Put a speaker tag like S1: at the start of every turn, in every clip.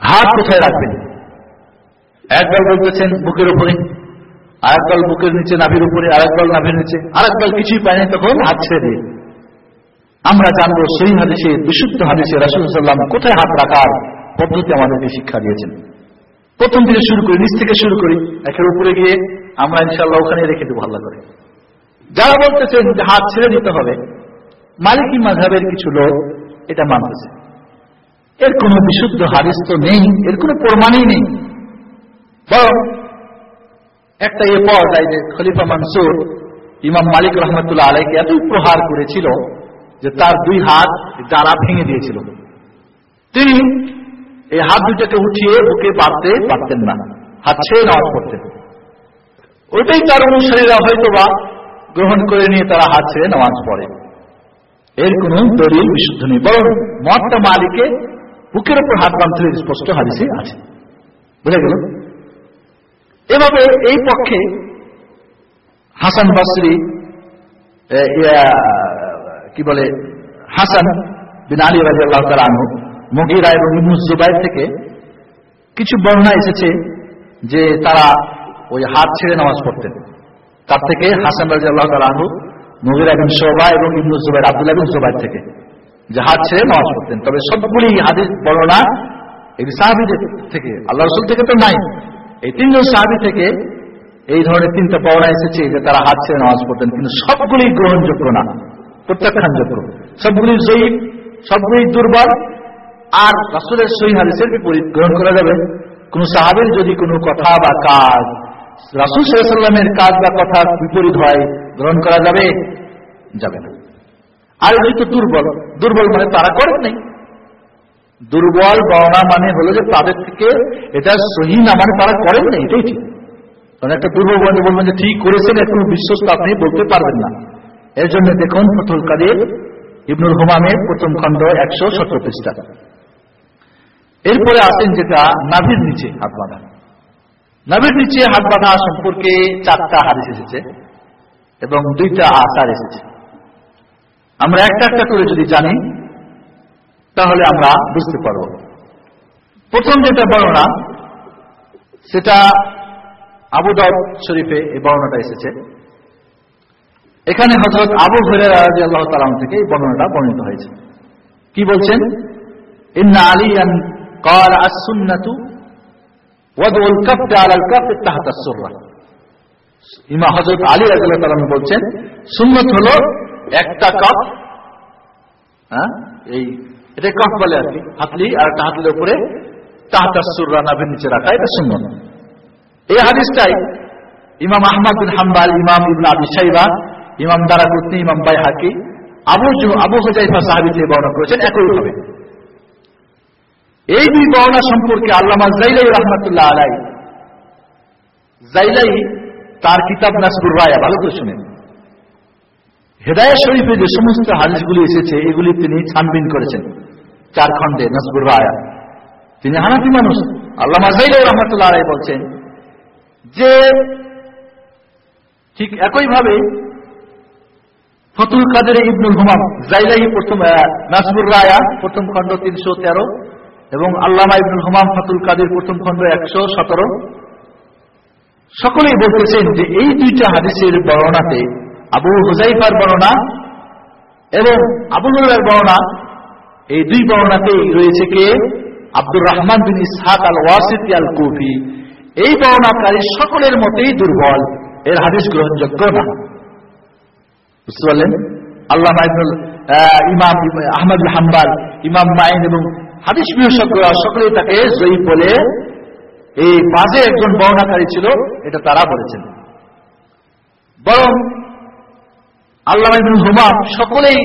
S1: হাত কোথায় রাখবেন? একদল বলতেছেন বুকের উপরে আরেকদল বুকের নিচে, নাভির উপরে আরেকদল নাভির নিচে আরেকদল কিছুই পায়নি তখন হাত ছেড়ে দিয়ে আমরা জানব সেই হাদিসে, বিশুদ্ধ হাদিসে রাসুল সাল্লাম কোথায় হাত রাখার পদ্ধতি আমাদেরকে শিক্ষা দিয়েছেন। প্রথম থেকে শুরু করি, নিচ থেকে শুরু করি, একের উপরে গিয়ে আমরা ইনশাল্লাহ ওখানে রেখে দেবো ভালো করে। যারা বলতেছেন যে হাত ছেড়ে দিতে হবে, মালিকী মাঝাবের কিছু লোক এটা মানতেছে। এর কোনো বিশুদ্ধ হাদিস তো নেই, এর কোনো প্রমাণই নেই। বরং একটা এ পাওয়া যায় যে খলিফা মানসুর, ইমাম মালিক রহমতুল্লাহ আলাইকে এতই প্রহার করেছিল যে তার দুই হাত যারা ভেঙে দিয়েছিল। তিনি এই হাত দুটাকে উঠিয়ে বুকে পারতে পারতেন না, হাত ছেড়ে নামাজ পড়তেন। ওইটাই তার অনুসারীরা হয়তো বা গ্রহণ করে নিয়ে তারা হাত ছেড়ে নামাজ পড়ে। এর কোন দলিল বিশুদ্ধ নেই, বরং মহাত্মা মালিকে বুকের উপর হাত বাঁধতে স্পষ্ট হাদিসে আছে। বুঝে গেল? এভাবে এই পক্ষে হাসান বাসরি কি বলে, হাসান বিন আলী রাজি আল্লাহ তালা মগিরা এবং ইবনুস জুবাইর থেকে কিছু বর্ণনা এসেছে যে তারা ওই হাত ছেড়ে নামাজ পড়তেন। তার থেকে হাসান রাজি আল্লাহ তালা মগিরা বিন শোভা এবং ইবনুস জুবাইর, আব্দুল্লাহ জুবাইর থেকে। যে হাত ছেড়ে নামাজ পড়তেন। তবে সবগুলি হাদিস বর্ণনা এই সাহাবিদের থেকে আল্লাহ রসুল থেকে তো নাই। এই তিনজন সাহাবি থেকে এই ধরনের তিনটা পাওনা এসেছে যে তারা হাত ছেড়ে নামাজ পড়তেন। কিন্তু সবগুলি গ্রহণযোগ্য না, প্রত্যাখ্যানযোগ্য। সবগুলি জয়ী সবগুলি দুর্বল, আর রাসুলের সহি হাদিসের বিপরীত গ্রহণ করা যাবে। কোন সাহাবের যদি কোনো কথা বা কাজ, রাসুল সাল্লামের কাজ বা কথা বিপরীত হয়, গ্রহণ করা যাবে যাবে না। আর এই তো দুর্বল। দুর্বল মানে তারা করেন নাই। দুর্বল বর্ণা মানে হলো যে তাদের থেকে এটা সহি না মানে তারা করেন না এটাই ঠিক। কারণ একটা দুর্বল বন্ধু বলবেন যে ঠিক করেছেন এর কোনো বিশ্বস্ত আপনি বলতে পারবেন না। এর জন্য দেখুন ফতুল কাদের, ইবনুল হুমামের প্রথম খণ্ড একশো সত্তর পৃষ্ঠা। এরপরে আসেন যেটা নাভির নিচে হাত বাঁধা। নাভির নিচে হাত বাঁধা সম্পর্কে চারটা হাদিস এসেছে এবং দুইটা আচার এসেছে। আমরা একটা একটা করে যদি জানি, তাহলে আমরা বুঝতে পারব। প্রথম যেটা বর্ণনা, সেটা আবুদাউদ শরীফে এই বর্ণনাটা এসেছে। এখানে হজরত আবু হরেরা আজ আল্লাহ তালাম থেকে এই বর্ণনাটা বর্ণিত হয়েছে। কি বলছেন? ইন্না আলী আন কর আসুন্নাতু ওয়াদ উল কাপ আল কাপ তাহাত ইমা হজরত আলী রাজিয়াল্লাহ তালাম বলছেন, সুন্নত হলো একটা কাপ হ্যাঁ এই, এটা কাপ বলে আর কি, হাতলি আর একটা হাতলির উপরে তাহতার সুররা নাভির নিচে রাখা, এটা সুন্নত। এই হাদিসটাই ইমাম আহমদ বিন হাম্বাল, ইমাম আবি সাইবা ইমাম ইমাম বাই হাকি আবু আবু হুজাইফা সাহাবি বর্ণনা করেছেন একইভাবে। এই দুই বর্ণনা সম্পর্কে আল্লামা জাইলাই রহমতুল্লাহ আলাই জাইলাই তার কিতাব নাসবুর রায়া, ভালো করে শুনেন। হেদায় শরীফে যে সমস্ত হাদিসগুলি এসেছে, এগুলি তিনি ছানবিন করেছেন, চার খণ্ডে নাসবুর রায়া। তিনি হানাফি মানুষ। জাইলাই রহমতুল্লাহ আলাই বলছেন যে ঠিক একইভাবে ফতুল কাদের ইবনুল হুমাম, জাইলাহি প্রথম নাসবুর রায়া, প্রথম খণ্ড তিনশো তেরো, এবং আল্লামা ইবনুল হুমাম ফতুল কাদের প্রথম খণ্ড একশো সতেরো সকলেই বলতেছেন যে এই দুইটা হাদিসের বর্ণনাতে আবু হুজাইফার বর্ণনা এবং আবু হুরার বর্ণনা, এই দুই বর্ণনাতেই রয়েছে কে? আব্দুর রহমান বিন ইসহাক আল ওয়াসিফি আল কুফি এই বর্ণাকারী সকলের মতেই দুর্বল। এর হাদিস গ্রহণযোগ্য না। বুঝতে পারলেন? আল্লাহ ইমাম আহমদ হাম্বাল, ইমাম মাইন এবং হাদিস বিশেষজ্ঞরা সকলেই তাকে জয়ী বলে এই বাজে একজন বর্ণাকারী ছিল, এটা তারা বলেছেন। বরং আল্লাহ হুমাম সকলেই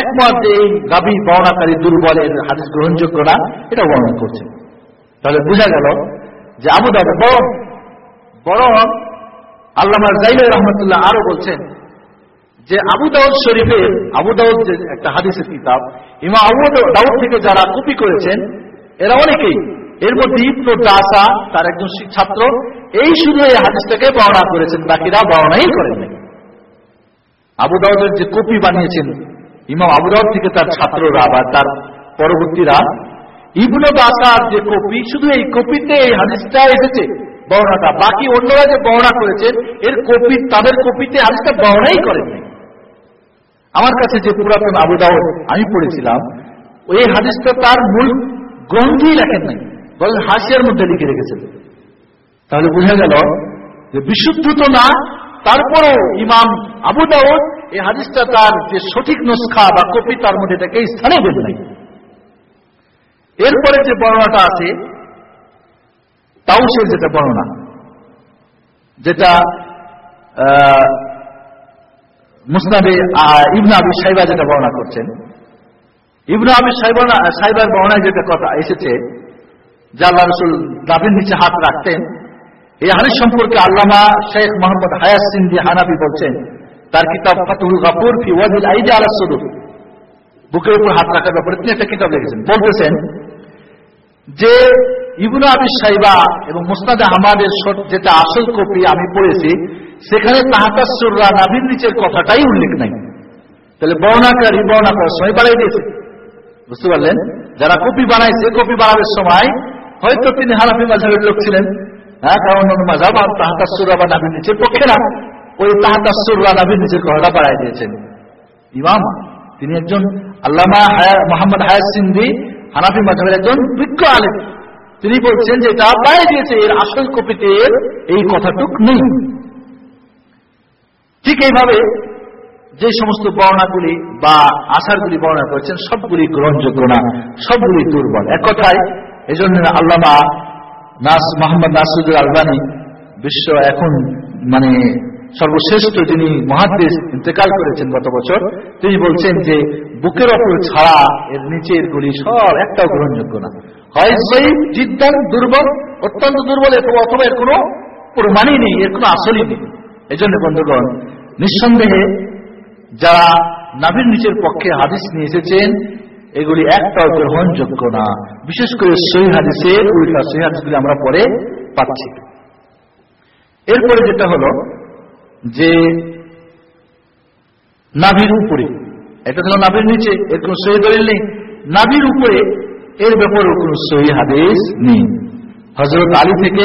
S1: একমত এই গাভী বর্ণাকারী দুর্বলের হাদিস গ্রহণযোগ্য না, এটা বর্ণনা করছেন তাহলে বোঝা গেল যে আবু দাউদ বরং বরং আল্লামা জাইল রহমতুল্লাহ আরও বলছেন যে আবু দাউদ শরীফের আবু দাউদ যে একটা হাদিসের কিতাব ইমা আবু দাউদ থেকে যারা কপি করেছেন, এরা অনেকেই এর মধ্যে ইবনু দাসা তার একজন ছাত্র এই শুধু এই হাদিসটাকে বর্ণনা করেছেন বাকিরা বর্ণাই করেন আবু দাউদের যে কপি বানিয়েছেন, ইমাম আবু দাউদ থেকে তার ছাত্ররা বা তার পরবর্তীরা, ইবনে বাসার যে কপি, শুধু এই কপিতে এই হাদিসটা এসেছে বর্ণাটা বাকি অন্যরা যে বর্ণনা করেছেন, এর কপি, তাদের কপিতে হাদিসটা বর্ণাই করেননি আমার কাছে যে পুরাতন আবুদাও আমি পড়েছিলাম, ওই হাদিসটা তার মূল গ্রন্থেই লেখেন নাই। বলেন হাসিয়ার মধ্যে লিখে রেখেছেন। তাহলে বোঝা গেল যে বিশুদ্ধ তো না, তারপরও ইমাম আবু দাউদ এই হাদিসটা তার যে সঠিক নুসখা বা কপি, তার মধ্যে এটাকে স্থানে দেন নাই এরপরে যে বর্ণনাটা আছে তাউসের যেটা বর্ণনা, যেটা মুসনাদে ইবনা আবি সাইবা যেটা বর্ণনা করছেন। ইবনা আবি সাইবা সাইবার বর্ণায় যেটা কথা এসেছে যা আল্লাহ রসুল নাবির নিচে হাত রাখতেন, এই হাদিস সম্পর্কে আল্লামা শেখ মোহাম্মদ হায়াস সিন্দি হানাবি বলছেন, তার কিতাব ফাতুল গাফুর ফি ওয়াজিল আইদে আলা বুকের উপর হাত রাখার ব্যাপারে তিনি একটা কিতাব লিখেছেন। বলতেছেন যে ইবনু আবি সাইবা এবং মুস্তাদ আহমাদের যেটা আসল কপি আমি পড়েছি, সেখানে তাহাতাসুররা নাভির নিচের কথাটাই উল্লেখ নাই। তাহলে বর্ণাকারী বর্ণা করার সময় বাড়াই দিয়েছে। বুঝতে পারলেন? যারা কপি বানাইছে, কপি বানানোর সময় হয়তো তিনি হানাফি মাঝাবের লোক ছিলেন। হ্যাঁ কারণ অন্য মাঝাব আর তাহাতাসুররা বা নাভির নিচের পক্ষে না। ওই তাহাতাসুররা নাভির নিচের কথাটা বাড়াই দিয়েছেন। ইমাম, তিনি একজন আল্লামা মোহাম্মদ হায়াত সিন্দি, হানাফি মাঝাবের একজন বিজ্ঞ আলেম। তিনি বলছেন যে এটা বাইরে দিয়েছে, এর আসল কপিতে এই কথাটুক নেই। ঠিক এইভাবে যে সমস্ত বর্ণাগুলি বা আশারগুলি বর্ণনা করেছেন, সবগুলি গ্রহণযোগ্য না, সবগুলি দুর্বল। এক কথায় এই জন্য আল্লামা নাস মোহাম্মদ নাসুদুল আলবানী বিশ্ব এখন মানে সর্বশ্রেষ্ঠ যিনি মহাদেশ ইন্তেকাল করেছেন গত বছর। তিনি বলছেন যে, বুকের ওপর ছাড়া এর নিচের গুলি সব একটাও গ্রহণযোগ্য না। হয় জিদ্দান, দুর্বল, অত্যন্ত দুর্বল অথবা এর কোনো প্রমাণই নেই, এর কোনো আসলই নেই। এই জন্য বন্ধুগণ, নিঃসন্দেহে যারা নাভির নিচের পক্ষে হাদিস নিয়ে এসেছেন এগুলি একটাও গ্রহণযোগ্য না। বিশেষ করে সই হাদিসের উল্টা সই হাদিসগুলি আমরা পরে পাচ্ছি। এরপরে যেটা হলো যে নাভির উপরে, এটা হলো নাভির নিচে, এর কোন সহি দলিল নেই। নাভির উপরে, এর ব্যাপারে কোন সহি হাদিস নেই। হজরত আলী থেকে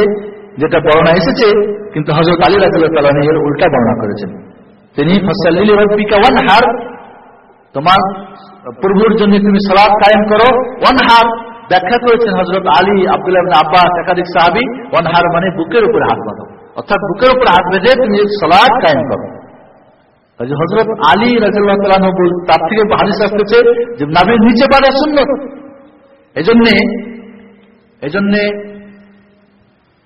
S1: যেটা বর্ণনা এসেছে, কিন্তু হজরত আলী রাজুল্লাহ এর উল্টা বর্ণনা করেছেন। তিনি ওয়ান হার, তোমার প্রভুর জন্য তুমি সলাদ কায়েম করো। ওয়ান হার ব্যাখ্যা করেছেন হজরত আলী আব্দুল্লাহ আব্বাস, একাধিক সাহাবি। ওয়ান হার মানে বুকের উপরে হাত বাঁধো। অর্থাৎ বুকের উপরে হাত বেঁধে তুমি সালাদ কায়েম করো। হজরত আলী রাজুল্লাহ তার থেকে হাদিস আসতেছে যে নাবির নিচে পারে শূন্য এজন্যে এজন্যে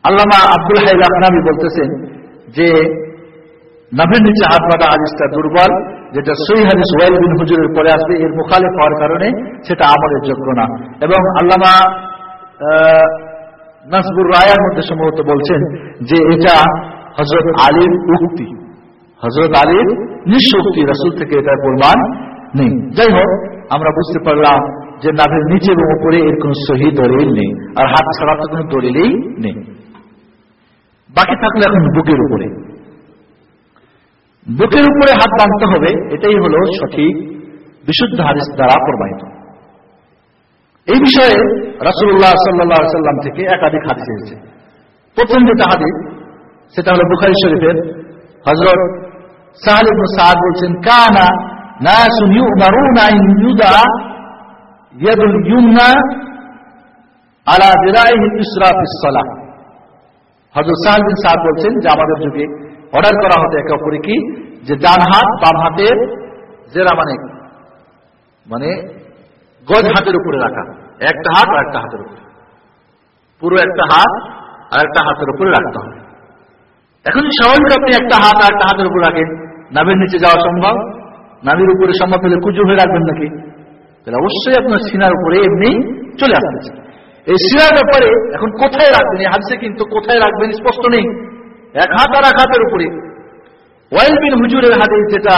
S1: আল্লামা আব্দুল আহনাবি বলতেছেন যে নাভের নিচে হাত বাঁধা হাদিসটা দুর্বল, যেটা সই হাদিস ওয়াইল বিন হুজুরের পরে আসবে, এর মুখালিফ হওয়ার কারণে সেটা আমলের যোগ্য না। এবং আল্লামা নাসবুর রায়ার মধ্যে সম্ভবত বলছেন যে এটা হজরত আলীর উক্তি। হজরত আলীর নিঃশক্তি রাসুল থেকে এটার প্রমাণ নেই। যাই হোক, আমরা বুঝতে পারলাম যে নাভের নিচে এবং উপরে এর কোন সহি দলিল নেই, আর হাত ছাড়া তো কোনো দলিলই নেই। বাকি থাকলে এখন বুকের উপরে। বুকের উপরে হাত বাঁধতে হবে, এটাই হলো সঠিক, বিশুদ্ধ হাদিস দ্বারা প্রবাহিত এই বিষয়ে রাসুল্লাহ সাল্লাহ সাল্লাম থেকে একাধিক হাদিস এসেছে। প্রথম যেটা হাদিস, সেটা হলো বুখারি শরীফের হজরত সাহাল সাদ বলছেন, কানা বিন সাদ বলছেন যে, আমাদের যুগে অর্ডার করা হতো একে অপরে কি? যে ডান হাত, বাম হাতের জেরা মানে মানে গজ হাতের উপরে রাখা। একটা হাত আর একটা হাতের উপরে। পুরো একটা হাত আর একটা হাতের উপরে রাখতে হবে। এখন স্বাভাবিক আপনি একটা হাত আর একটা হাতের উপর রাখেন। নামের নিচে যাওয়া সম্ভব? নামের উপরে সম্ভব হলে কুজু হয়ে রাখবেন নাকি? তাহলে অবশ্যই আপনার সিনার উপরে এমনি চলে আসতেছে এই সিনার ব্যাপারে এখন কোথায় রাখবেন? এই হাদিসে কিন্তু কোথায় রাখবেন স্পষ্ট নেই। এক হাত আর এক হাতের উপরে। ওয়াইল বিন হুজুরের হাতে যেটা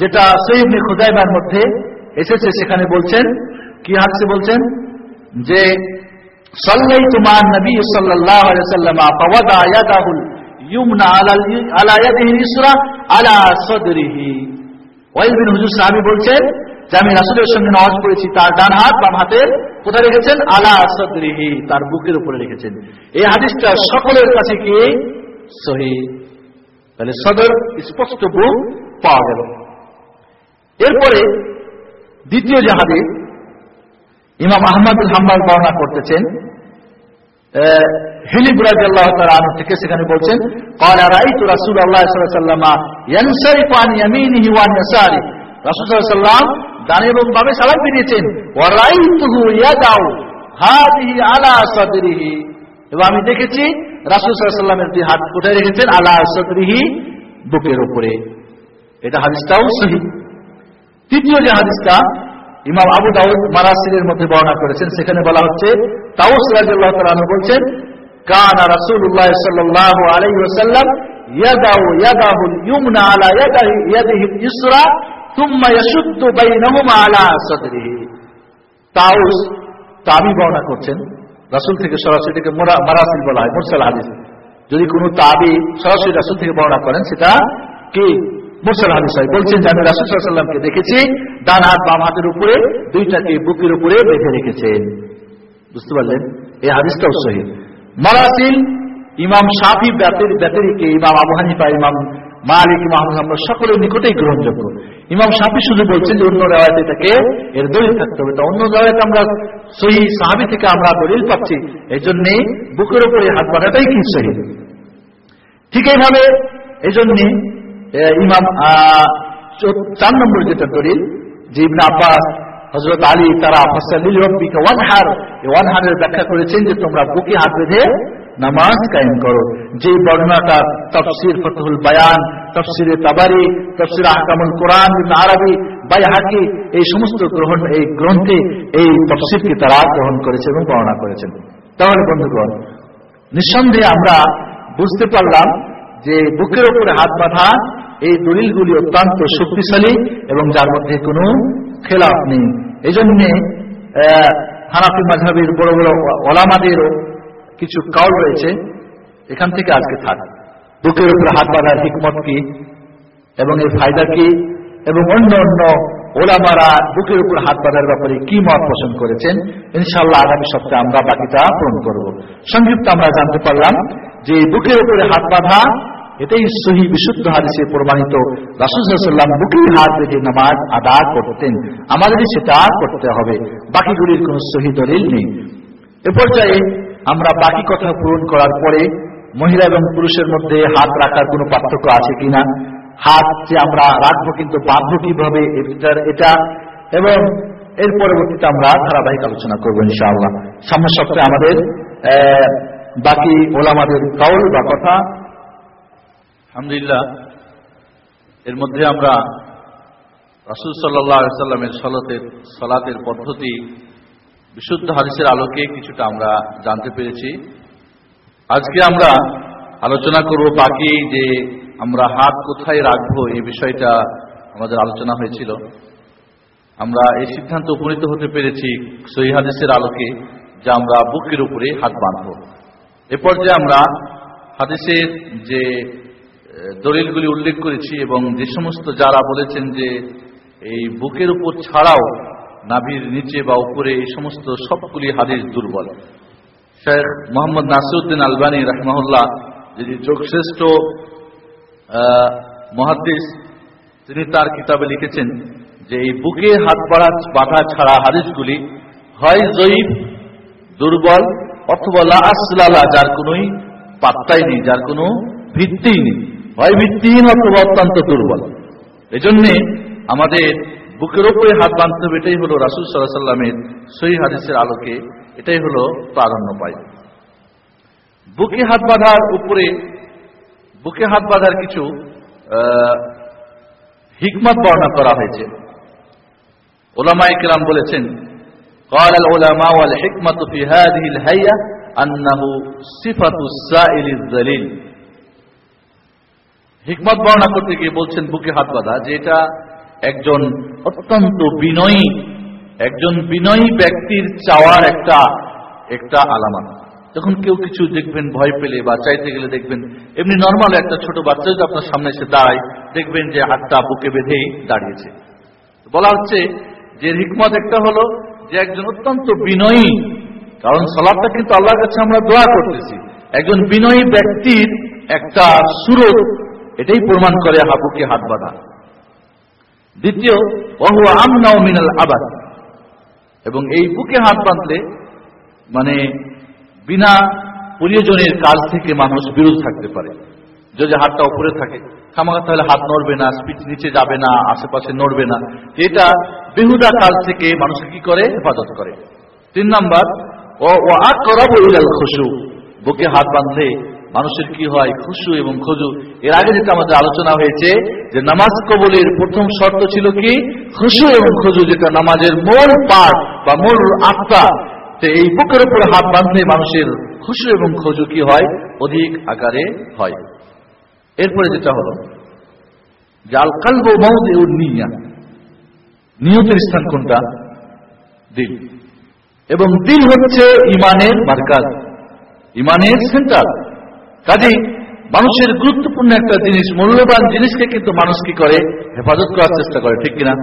S1: যেটা সৈবনে খোদাইবার মধ্যে এসেছে, সেখানে বলছেন, কি হাদিসে বলছেন? যে সল্লাই তুমার নবী সাল্লাহ সাল্লামা আলা আলা আলা সদরিহি। ওয়াইল বিন হুজুর সাহাবি বলছেন যে আমি রাসুলের সঙ্গে নামাজ পড়েছি তার ডান হাত বাম হাতের কোথায় রেখেছেন আলা সদরিহি তার বুকের উপরে রেখেছেন এই হাদিসটা সকলের কাছে কি সহি তাহলে সদর স্পষ্ট বুক পাওয়া গেল এরপরে দ্বিতীয় যে হাদিস ইমাম আহমদুল হাম্বাল বর্ণনা করতেছেন হিলিব রাদিয়াল্লাহ তাআলা আনহু থেকে সেখানে বলছেন قال رايت رسول الله صلى الله عليه وسلم ينصرف عن يمينه وعن يساره রাসূল সাল্লাল্লাহু আলাইহি ওয়াসাল্লাম ডানে এবং বামে সালাম ফিরিয়েছেন। এবং আমি দেখেছি রাসূল ওয়াসাল্লামের দুই হাত কোথায় রেখেছেন আলা সাদরিহি বুকের উপরে। এটা হাদিসটাও সহিহ তৃতীয় যে হাদিসটা ইমাম আবু দাউদ মারাসিরের মধ্যে বর্ণনা করেছেন, সেখানে বলা হচ্ছে তাউস রাদিয়াল্লাহু তাআলা আনহু বলছেন, কানা রাসূলুল্লাহ সাল্লাল্লাহু আলাইহি ওয়াসাল্লাম ইয়াদাউ ইয়াদাহু ইউমনা আলা ইসরা তাবি বর্ণনা করছেন। রাসূল থেকে সরাসরি মারাসিল বলা হয়, মুরসাল হাদিস। যদি কোনো তাবি সরাসরি রাসুল থেকে বর্ণনা করেন, সেটা কি? মুরসাল হাদিস হয়। বলছেন যে আমি রাসূল সাল্লাল্লাহু দেখেছি, ডান হাত, বাম হাতের উপরে, দুইটাকে বুকের উপরে বেঁধে রেখেছেন। বুঝতে পারলেন? এই হাদিসটাও সহি। মারাসিল ইমাম শাফি ব্যাতের, ব্যাতেরিকে ইমাম আবু হানিফা, ইমাম মালিক আহমদ হাম্বল সকলের নিকটেই গ্রহণযোগ্য। ইমাম শাফি শুধু বলছেন যে অন্য রেওয়ায়তে এটাকে এর দলিল থাকতে হবে। তা অন্য রেওয়ায়তে আমরা সহি সাহাবি থেকে আমরা দলিল পাচ্ছি। এই জন্যে বুকের উপরে হাত বাঁধাটাই কি সহি? ঠিক এইভাবে এই জন্যে ইমাম চার নম্বর যেটা দলিল, যে ইবনে আব্বাস হজরত আলী তারা ফসালিল রব্বিকে ওয়ানহার। ওয়ানহারের ব্যাখ্যা করেছেন যে, তোমরা বুকে হাত বেঁধে নামাজ কায়েম করো। যে বর্ণনাটা তফসির ফতহুল বায়ান, তফসিরে তাবারি, তফসির আহকামুল কোরআন আরবি, বাইহাকি, এই সমস্ত গ্রহণ, এই গ্রন্থে এই তফসিরকে তারা গ্রহণ করেছে এবং বর্ণনা করেছেন। তাহলে বন্ধুগণ, নিঃসন্দেহে আমরা বুঝতে পারলাম যে বুকের উপরে হাত বাঁধা এই দলিলগুলি অত্যন্ত শক্তিশালী এবং যার মধ্যে কোনো খেলাফ নেই। এই জন্যে হানাফি মাঝাবির বড় বড় ওলামাদেরও কিছু কাউল রয়েছে। এখান থেকে আজকে থাক। বুকের উপরে হাত বাঁধার হিকমত কি এবং এর ফায়দা কি এবং অন্য অন্য ওলামারা বুকের উপর হাত বাঁধার ব্যাপারে কি মত পোষণ করেছেন? ইনশাল্লাহ আগামী সপ্তাহে আমরা বাকিটা পূরণ করব। সংক্ষিপ্ত আমরা জানতে পারলাম যে বুকের উপরে হাত বাঁধা এটাই সহি বিশুদ্ধ হাদিসে প্রমাণিত রাসুসাল্লাম বুকের হাত বেঁধে নামাজ আদা করতেন। আমাদের সেটা করতে হবে। বাকিগুলির কোন সহি দলিল নেই। এ পর্যায়ে আমরা বাকি কথা পূরণ করার পরে মহিলা এবং পুরুষের মধ্যে হাত রাখার কোনো পার্থক্য আছে কিনা? হাত যে আমরা রাখব কিন্তু বাঁধবো কীভাবে? এটা এবং এর পরবর্তীতে আমরা ধারাবাহিক আলোচনা করব ইনশাআল্লাহ। সামনের সপ্তাহে আমাদের বাকি ওলামাদের কাউল বা কথা আলহামদুলিল্লাহ, এর মধ্যে আমরা রাসুল সাল্লাহ সাল্লামের সলতের, সলাতের পদ্ধতি, বিশুদ্ধ হাদিসের আলোকে কিছুটা আমরা জানতে পেরেছি। আজকে আমরা আলোচনা করব বাকি যে আমরা হাত কোথায় রাখব এই বিষয়টা আমাদের আলোচনা হয়েছিল। আমরা এই সিদ্ধান্ত উপনীত হতে পেরেছি সহি হাদিসের আলোকে যে আমরা বুকের উপরে হাত বাঁধব। এরপর যে আমরা হাদিসের যে দলিলগুলি উল্লেখ করেছি এবং যে সমস্ত যারা বলেছেন যে এই বুকের উপর ছাড়াও নাভির নিচে বা উপরে এই সমস্ত সবগুলি হাদিস দুর্বল। শেখ মোহাম্মদ নাসিরুদ্দিন আলবানী রহমাহুল্লাহ যিনি যোগশ্রেষ্ঠ আহ, মহাদ্দিস তিনি তার কিতাবে লিখেছেন যে এই বুকে হাত বাড়া বাধা ছাড়া হাদিসগুলি হয় জয়ীব দুর্বল অথবা লা আসলালা যার কোনোই পাত্তাই নেই যার কোনো ভিত্তিই নেই। হয় ভিত্তিহীন অথবা অত্যন্ত দুর্বল এজন্যে আমাদের বুকের ওপরে হাত বাঁধতে হবে এটাই হলো রাসুল সাল্লাহ সাল্লামের সহি হাদিসের আলোকে এটাই হলো প্রাধান্য পায় বুকে হাত বাঁধার উপরে বুকে হাত বাঁধার কিছু আহ, হিকমত বর্ণনা করা হয়েছে ওলামা ইকরাম বলেছেন قال العلماء والحكمة في هذه الهيئة أنه صفة السائل الذليل হিকমত বর্ণনা করতে গিয়ে বলছেন বুকে হাত বাঁধা যে এটা একজন অত্যন্ত বিনয়ী, একজন বিনয়ী ব্যক্তির চাওয়ার একটা একটা আলামত। যখন কেউ কিছু দেখবেন, ভয় পেলে বা চাইতে গেলে দেখবেন, এমনি নর্মাল একটা ছোট বাচ্চা যদি আপনার সামনে এসে দাঁড়ায়, দেখবেন যে হাতটা বুকে বেঁধেই দাঁড়িয়েছে। বলা হচ্ছে যে হিকমত একটা হলো যে একজন অত্যন্ত বিনয়ী, কারণ সলাপটা কিন্তু আল্লাহর কাছে আমরা দোয়া করতেছি। একজন বিনয়ী ব্যক্তির একটা সুরত এটাই প্রমাণ করে হাবুকে হাত বাঁধা। দ্বিতীয় বহু আমনাও মিনাল আবাদ। এবং এই বুকে হাত বাঁধলে মানে বিনা প্রয়োজনের কাজ থেকে মানুষ বিরত থাকতে পারে। যদি হাতটা উপরে থাকে, খামাখা তাহলে হাত নড়বে না স্পিচ নিচে যাবে না, আশেপাশে নড়বে না। এটা বেহুদা কাজ থেকে মানুষকে কি করে? হেফাজত করে। তিন নাম্বার ও আকরাবু ইলাল খুশু বুকে হাত বাঁধলে মানুষের কি হয়? খুশু এবং খুজু। এর আগে যেটা আমাদের আলোচনা হয়েছে, যে নামাজ কবলের প্রথম শর্ত ছিল কি? খুশু এবং খুজু যেটা নামাজের মূল পাঠ বা মূল আত্মা। এই বুকের উপর হাত বাঁধলে মানুষের খুশু এবং খুজু কি হয়? অধিক আকারে হয়। এরপরে যেটা হলো, যে আল কালব নিয়া। নিয়তের স্থান কোনটা? দিল। এবং দিল হচ্ছে ইমানের মার্কাজ। ইমানের সেন্টার। কাজেই মানুষের গুরুত্বপূর্ণ একটা জিনিস, মূল্যবান জিনিসকে কিন্তু মানুষ কি করে? হেফাজত করার চেষ্টা করে, ঠিক কিনা?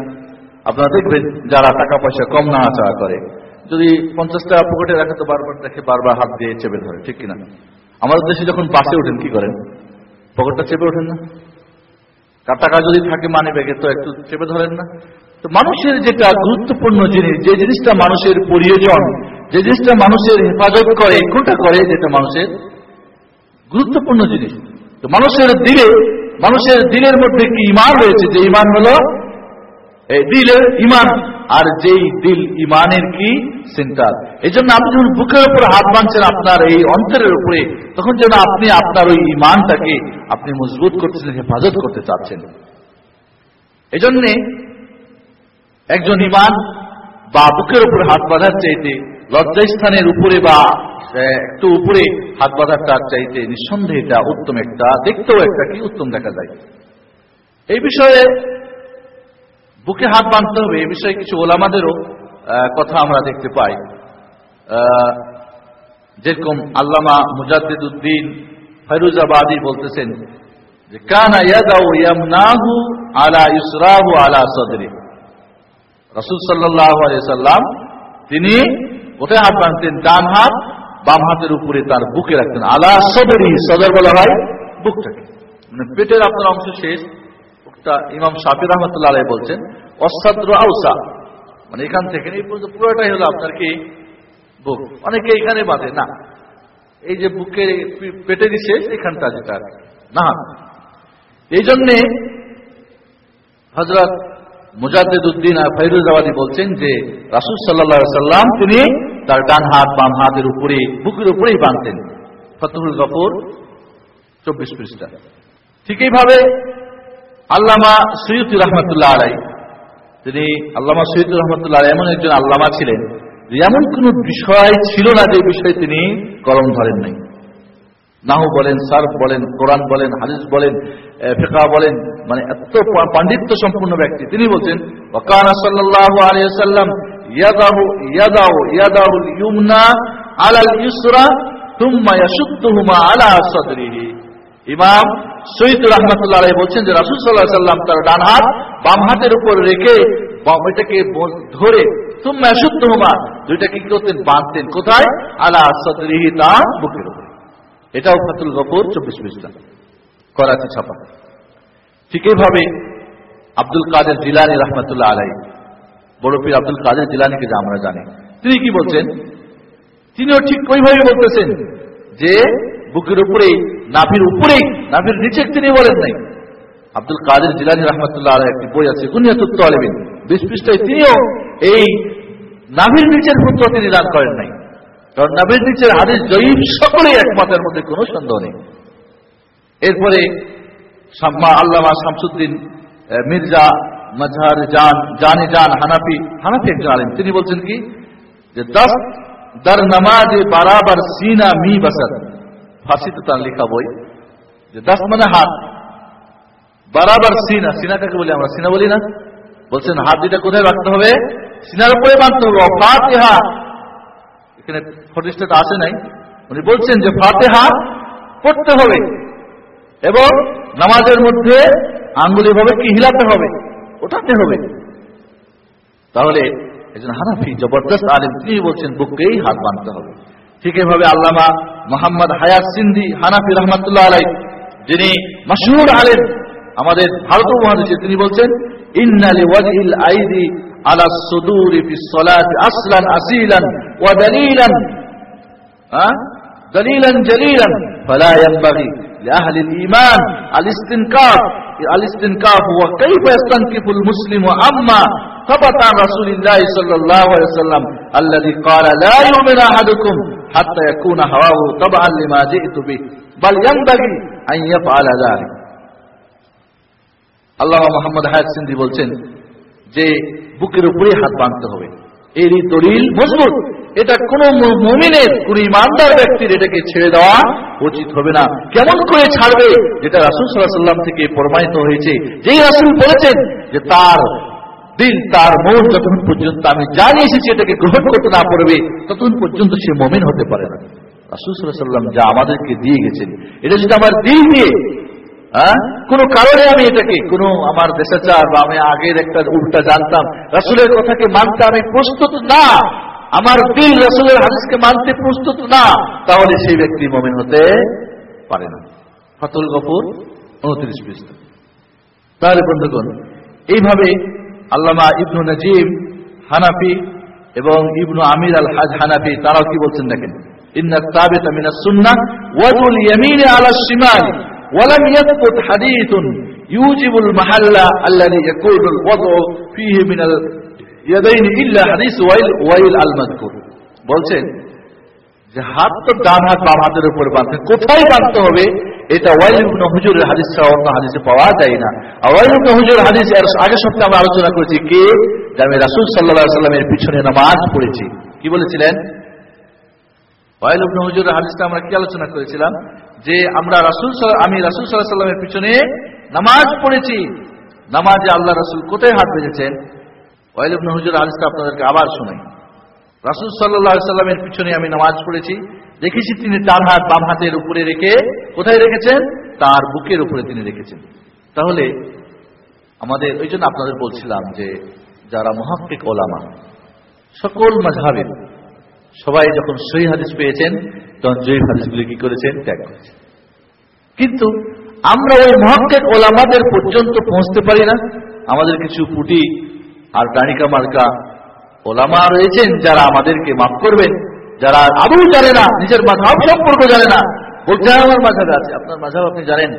S1: আপনারা দেখবেন যারা টাকা পয়সা কম না চাওয়া করে, যদি পঞ্চাশ টাকা পকেটে রাখে তো বারবার দেখে বারবার হাত দিয়ে চেপে ধরে, ঠিক কিনা? আমাদের দেশে যখন বাসে ওঠেন, কি করেন? পকেটটা চেপে ওঠেন না? কার টাকা যদি থাকে মানে ব্যাগে তো একটু চেপে ধরেন না? তো মানুষের যেটা গুরুত্বপূর্ণ জিনিস, যে জিনিসটা মানুষের প্রয়োজন, যে জিনিসটা মানুষের হেফাজত করে, কোনটা করে, যেটা মানুষের গুরুত্বপূর্ণ জিনিস। তো মানুষের দিলে, মানুষের দিলের মধ্যে কি ইমান রয়েছে, যে ইমান হলো দিলের ইমান আর যেই দিল ইমানের কি? সেন্টার। এই জন্য আপনি যখন বুকের উপরে হাত বাঁধছেন আপনার এই অন্তরের উপরে, তখন যেন আপনি আপনার ওই ইমানটাকে আপনি মজবুত করতেছেন হেফাজত করতে চাচ্ছেন। এই জন্যে একজন ইমান বা বুকের উপরে হাত বাঁধার চাইতে, লজ্জাস্থানের উপরে বা একটু উপরে হাত বাঁধারটার চাইতে নিঃসন্দেহে এটা উত্তম একটা, দেখতেও একটা কি উত্তম দেখা যায়। এই বিষয়ে বুকে হাত বাঁধতে হবে, এই বিষয়ে কিছু ওলামাদেরও কথা আমরা দেখতে পাই। যেরকম আল্লামা মুজাদ্দিদ উদ্দিন ফেরুজাবাদী বলতেছেন যে, কানা ইয়াদাউ ইয়ামনাহু আলা ইসরাহু আলা সদরি। রাসূল আলাইহি সাল্লাম তিনি কোথায় হাত বাঁধতেন? ডান হাত, বাম হাতের উপরে তার বুকে রাখতেন। আলা সদরি, সদর বলা হয় বুকটাকে। মানে পেটের আপনার অংশ শেষ। বুকটা ইমাম শাফি রহমতুল্লাহ আলাই বলছেন, অসাদ্র আউসা। মানে এখান থেকে এই পর্যন্ত পুরোটাই হলো আপনার কি? বুক। অনেকে এখানে বাঁধে, না, এই যে বুকে পেটের শেষ, এখানটা যেটা না। এই জন্যে হজরত মুজাদ্দিদ উদ্দিন আর ফৈরুজাবাদী বলছেন যে, রাসুল সাল্লা সাল্লাম, তিনি তার ডান হাত, বাম হাতের উপরে, বুকের উপরেই বাঁধতেন। ফতুল গফর, চব্বিশ পৃষ্ঠা। ঠিক এইভাবে আল্লামা সৈয়দুর রহমতুল্লাহ আলাই, তিনি আল্লামা সৈয়দুর রহমতুল্লাহ আলাই এমন একজন আল্লামা ছিলেন এমন কোন বিষয় ছিল না যে বিষয়ে তিনি কলম ধরেন নাই। নাহু বলেন, সার্ফ বলেন, কোরআন বলেন, হাদিস বলেন ফেকা বলেন মানে এত পাণ্ডিত্য সম্পূর্ণ ব্যক্তি। তিনি বলছেন ওকানা সাল্লাল্লাহু আলাইহি সাল্লাম ইয়াদাহু ইয়াদাহু, ইয়াদাহুল ইউমনা আলাল ইয়াশুদ্দুহুমা আলা বলছেন যে সাল্লাম তার কি করতেন? বাঁধতেন। কোথায়? আলা সাদরিহি, তার বুকের এটাও ফাতুল গফর, চব্বিশ পৃষ্ঠা। করাচি ছাপা। ঠিক এইভাবে আব্দুল কাদের জিলানি রহমতুল্লাহ আলাই বড় পীর আব্দুল কাদের জিলানিকে যা আমরা জানি। তিনি কি বলছেন? তিনিও ঠিক ওইভাবে বলতেছেন যে, বুকের উপরেই, নাভির উপরেই, নাভির নিচে তিনি বলেন নাই। আব্দুল কাদের জিলানি রহমতুল্লাহ আলাই একটি বই আছে গুনিয়াতুত্ত আলমিন বিশ পৃষ্ঠায় তিনিও এই নাভির নিচের পুত্র তিনি দান করেন নাই। কারণ নাবির নিচের হাদিস জয়ীব সকলেই একমাত্রের মধ্যে কোনো সন্দেহ নেই। এরপরে আল্লামা শামসুদ্দিন মির্জা মজহার জান, জানে জান হানাফি হানাফি একজন আলেন তিনি বলছেন কি? যে দশ দর নামাজে বারাবার সিনা মি বসত ফাঁসিতে তার লেখা বই। যে দশ মানে হাত। বারাবার সিনা সিনা কাকে বলি আমরা? সিনা বলি না। বলছেন হাত দুটা কোথায় রাখতে হবে? সিনার উপরে বাঁধতে হবে। ফাতেহা এখানে ফটিস্টাটা আসে নাই। উনি বলছেন যে ফাতেহা পড়তে হবে এবং নামাজের মধ্যে আঙ্গুলি ভাবে কি হিলাতে হবে? ওঠাতে হবে। তাহলে একজন হানাফি জবরদস্ত আলিম তিনি বলছেন বুককেই হাত বাঁধতে হবে। ঠিক এভাবে আল্লামা মোহাম্মদ হায়াত সিন্ধি হানাফি রহমতুল্লাহ আলাই যিনি মশহুর আলেম আমাদের ভারত মহাদেশে তিনি বলছেন ইন্নালি ওয়াজহিল আইদি আলা সুদুরি ফি সলাতি আসলান আসিলান ওয়া দালিলান হ্যাঁ دليلا جليلا فلا ينبغي لأهل الإيمان الاستنكاف الاستنكاف هو كيف يستنكف المسلم عما ثبت عن رسول الله صلى الله عليه وسلم الذي قال لا يؤمن أحدكم حتى يكون هواه طبعا لما جئت به بل ينبغي أن يفعل ذلك আল্লাহ মোহাম্মদ হায়াত সিন্ধি বলছেন যে বুকের উপরে হাত বাঁধতে হবে। এরই দলিল মজবুত। এটা কোন মমিনের, কোন ইমানদার ব্যক্তির এটাকে ছেড়ে দেওয়া উচিত হবে না। কেমন করে ছাড়বে? যেটা রাসুল সাল্লাহ সাল্লাম থেকে প্রমাণিত হয়েছে। যেই রাসুল বলেছেন যে তার দিন, তার মন যতক্ষণ পর্যন্ত আমি জানি এসেছি, এটাকে গ্রহণ করতে না পারবে, ততক্ষণ পর্যন্ত সে মমিন হতে পারে না। রাসুল সাল্লাহ সাল্লাম যা আমাদেরকে দিয়ে গেছেন, এটা যদি আমার দিল দিয়ে হ্যাঁ? কোন কারণে আমি এটাকে, কোন আমার দেশাচার বা আমি আগের একটা উল্টা জানতাম, রাসুলের কথাকে মানতে আমি প্রস্তুত না। আমার দিল রাসুলের হাদিসকে মানতে প্রস্তুত না। তাহলে সেই ব্যক্তি মমিন হতে পারে না। ফাতুল গফুর, উনত্রিশ পৃষ্ঠ। তাহলে বন্ধুগণ, এইভাবে আল্লামা ইবনু নাজিম, হানাফি এবং ইবনু আমির আল হাজ হানাফি, তারাও কি বলছেন দেখেন? ইন্না তাবিতা মিনাস সুন্নাহ ওয়াজুল ইয়ামিন আলা শিমাল। ولم يثبت حديث يوجب المحل الذي يكون الوضع فيه من اليدين إلا حديث ويل ويل المذكور বলছেন যে হাত তো ডান হাত বাম হাতের উপর বাঁধতে কোথায় বাঁধতে হবে এটা ওয়াইল ইবন হুজুরের হাদিস ছাড়া অন্য হাদিসে পাওয়া যায় না আর ওয়াইল ইবন হুজুর হাদিস এর আগের সপ্তাহে আমরা আলোচনা করেছি কে যে আমি রাসূল সাল্লাল্লাহু আলাইহি সাল্লামের পিছনে নামাজ পড়েছি কি বলেছিলেন ওয়াইল ইবন হুজুরের হাদিসটা আমরা কি আলোচনা করেছিলাম যে আমরা রাসূল আমি রাসূল আলাইহি সাল্লামের পিছনে নামাজ পড়েছি। নামাজে আল্লাহ রাসূল কোথায় হাত বেঁধেছেন? ওয়াইল ইবন হুজুর হাদিসটা আপনাদেরকে আবার শোনাই। রাসুল সাল্লাহ সাল্লামের পিছনে আমি নামাজ পড়েছি। দেখেছি তিনি তার হাত বাম হাতের উপরে রেখে কোথায় রেখেছেন? তার বুকের উপরে তিনি রেখেছেন। তাহলে আমাদের, ওই জন্য আপনাদের বলছিলাম যে যারা মহাফিক ওলামা, সকল মাঝহাবের সবাই যখন সই হাদিস পেয়েছেন, তখন জয়ী হাদিসগুলি কি করেছেন? ত্যাগ করেছেন। কিন্তু আমরা ওই মহাফিক ওলামাদের পর্যন্ত পৌঁছতে পারি না। আমাদের কিছু পুটি আর প্রাণিকা মার্কা ওলামা রয়েছেন যারা আমাদেরকে মাফ করবেন। যারা আদৌ জানে না, নিজের মাঝাব সম্পর্ক জানে না। বলতে আমার মাঝাবে আছে। আপনার মাঝাব আপনি জানেন।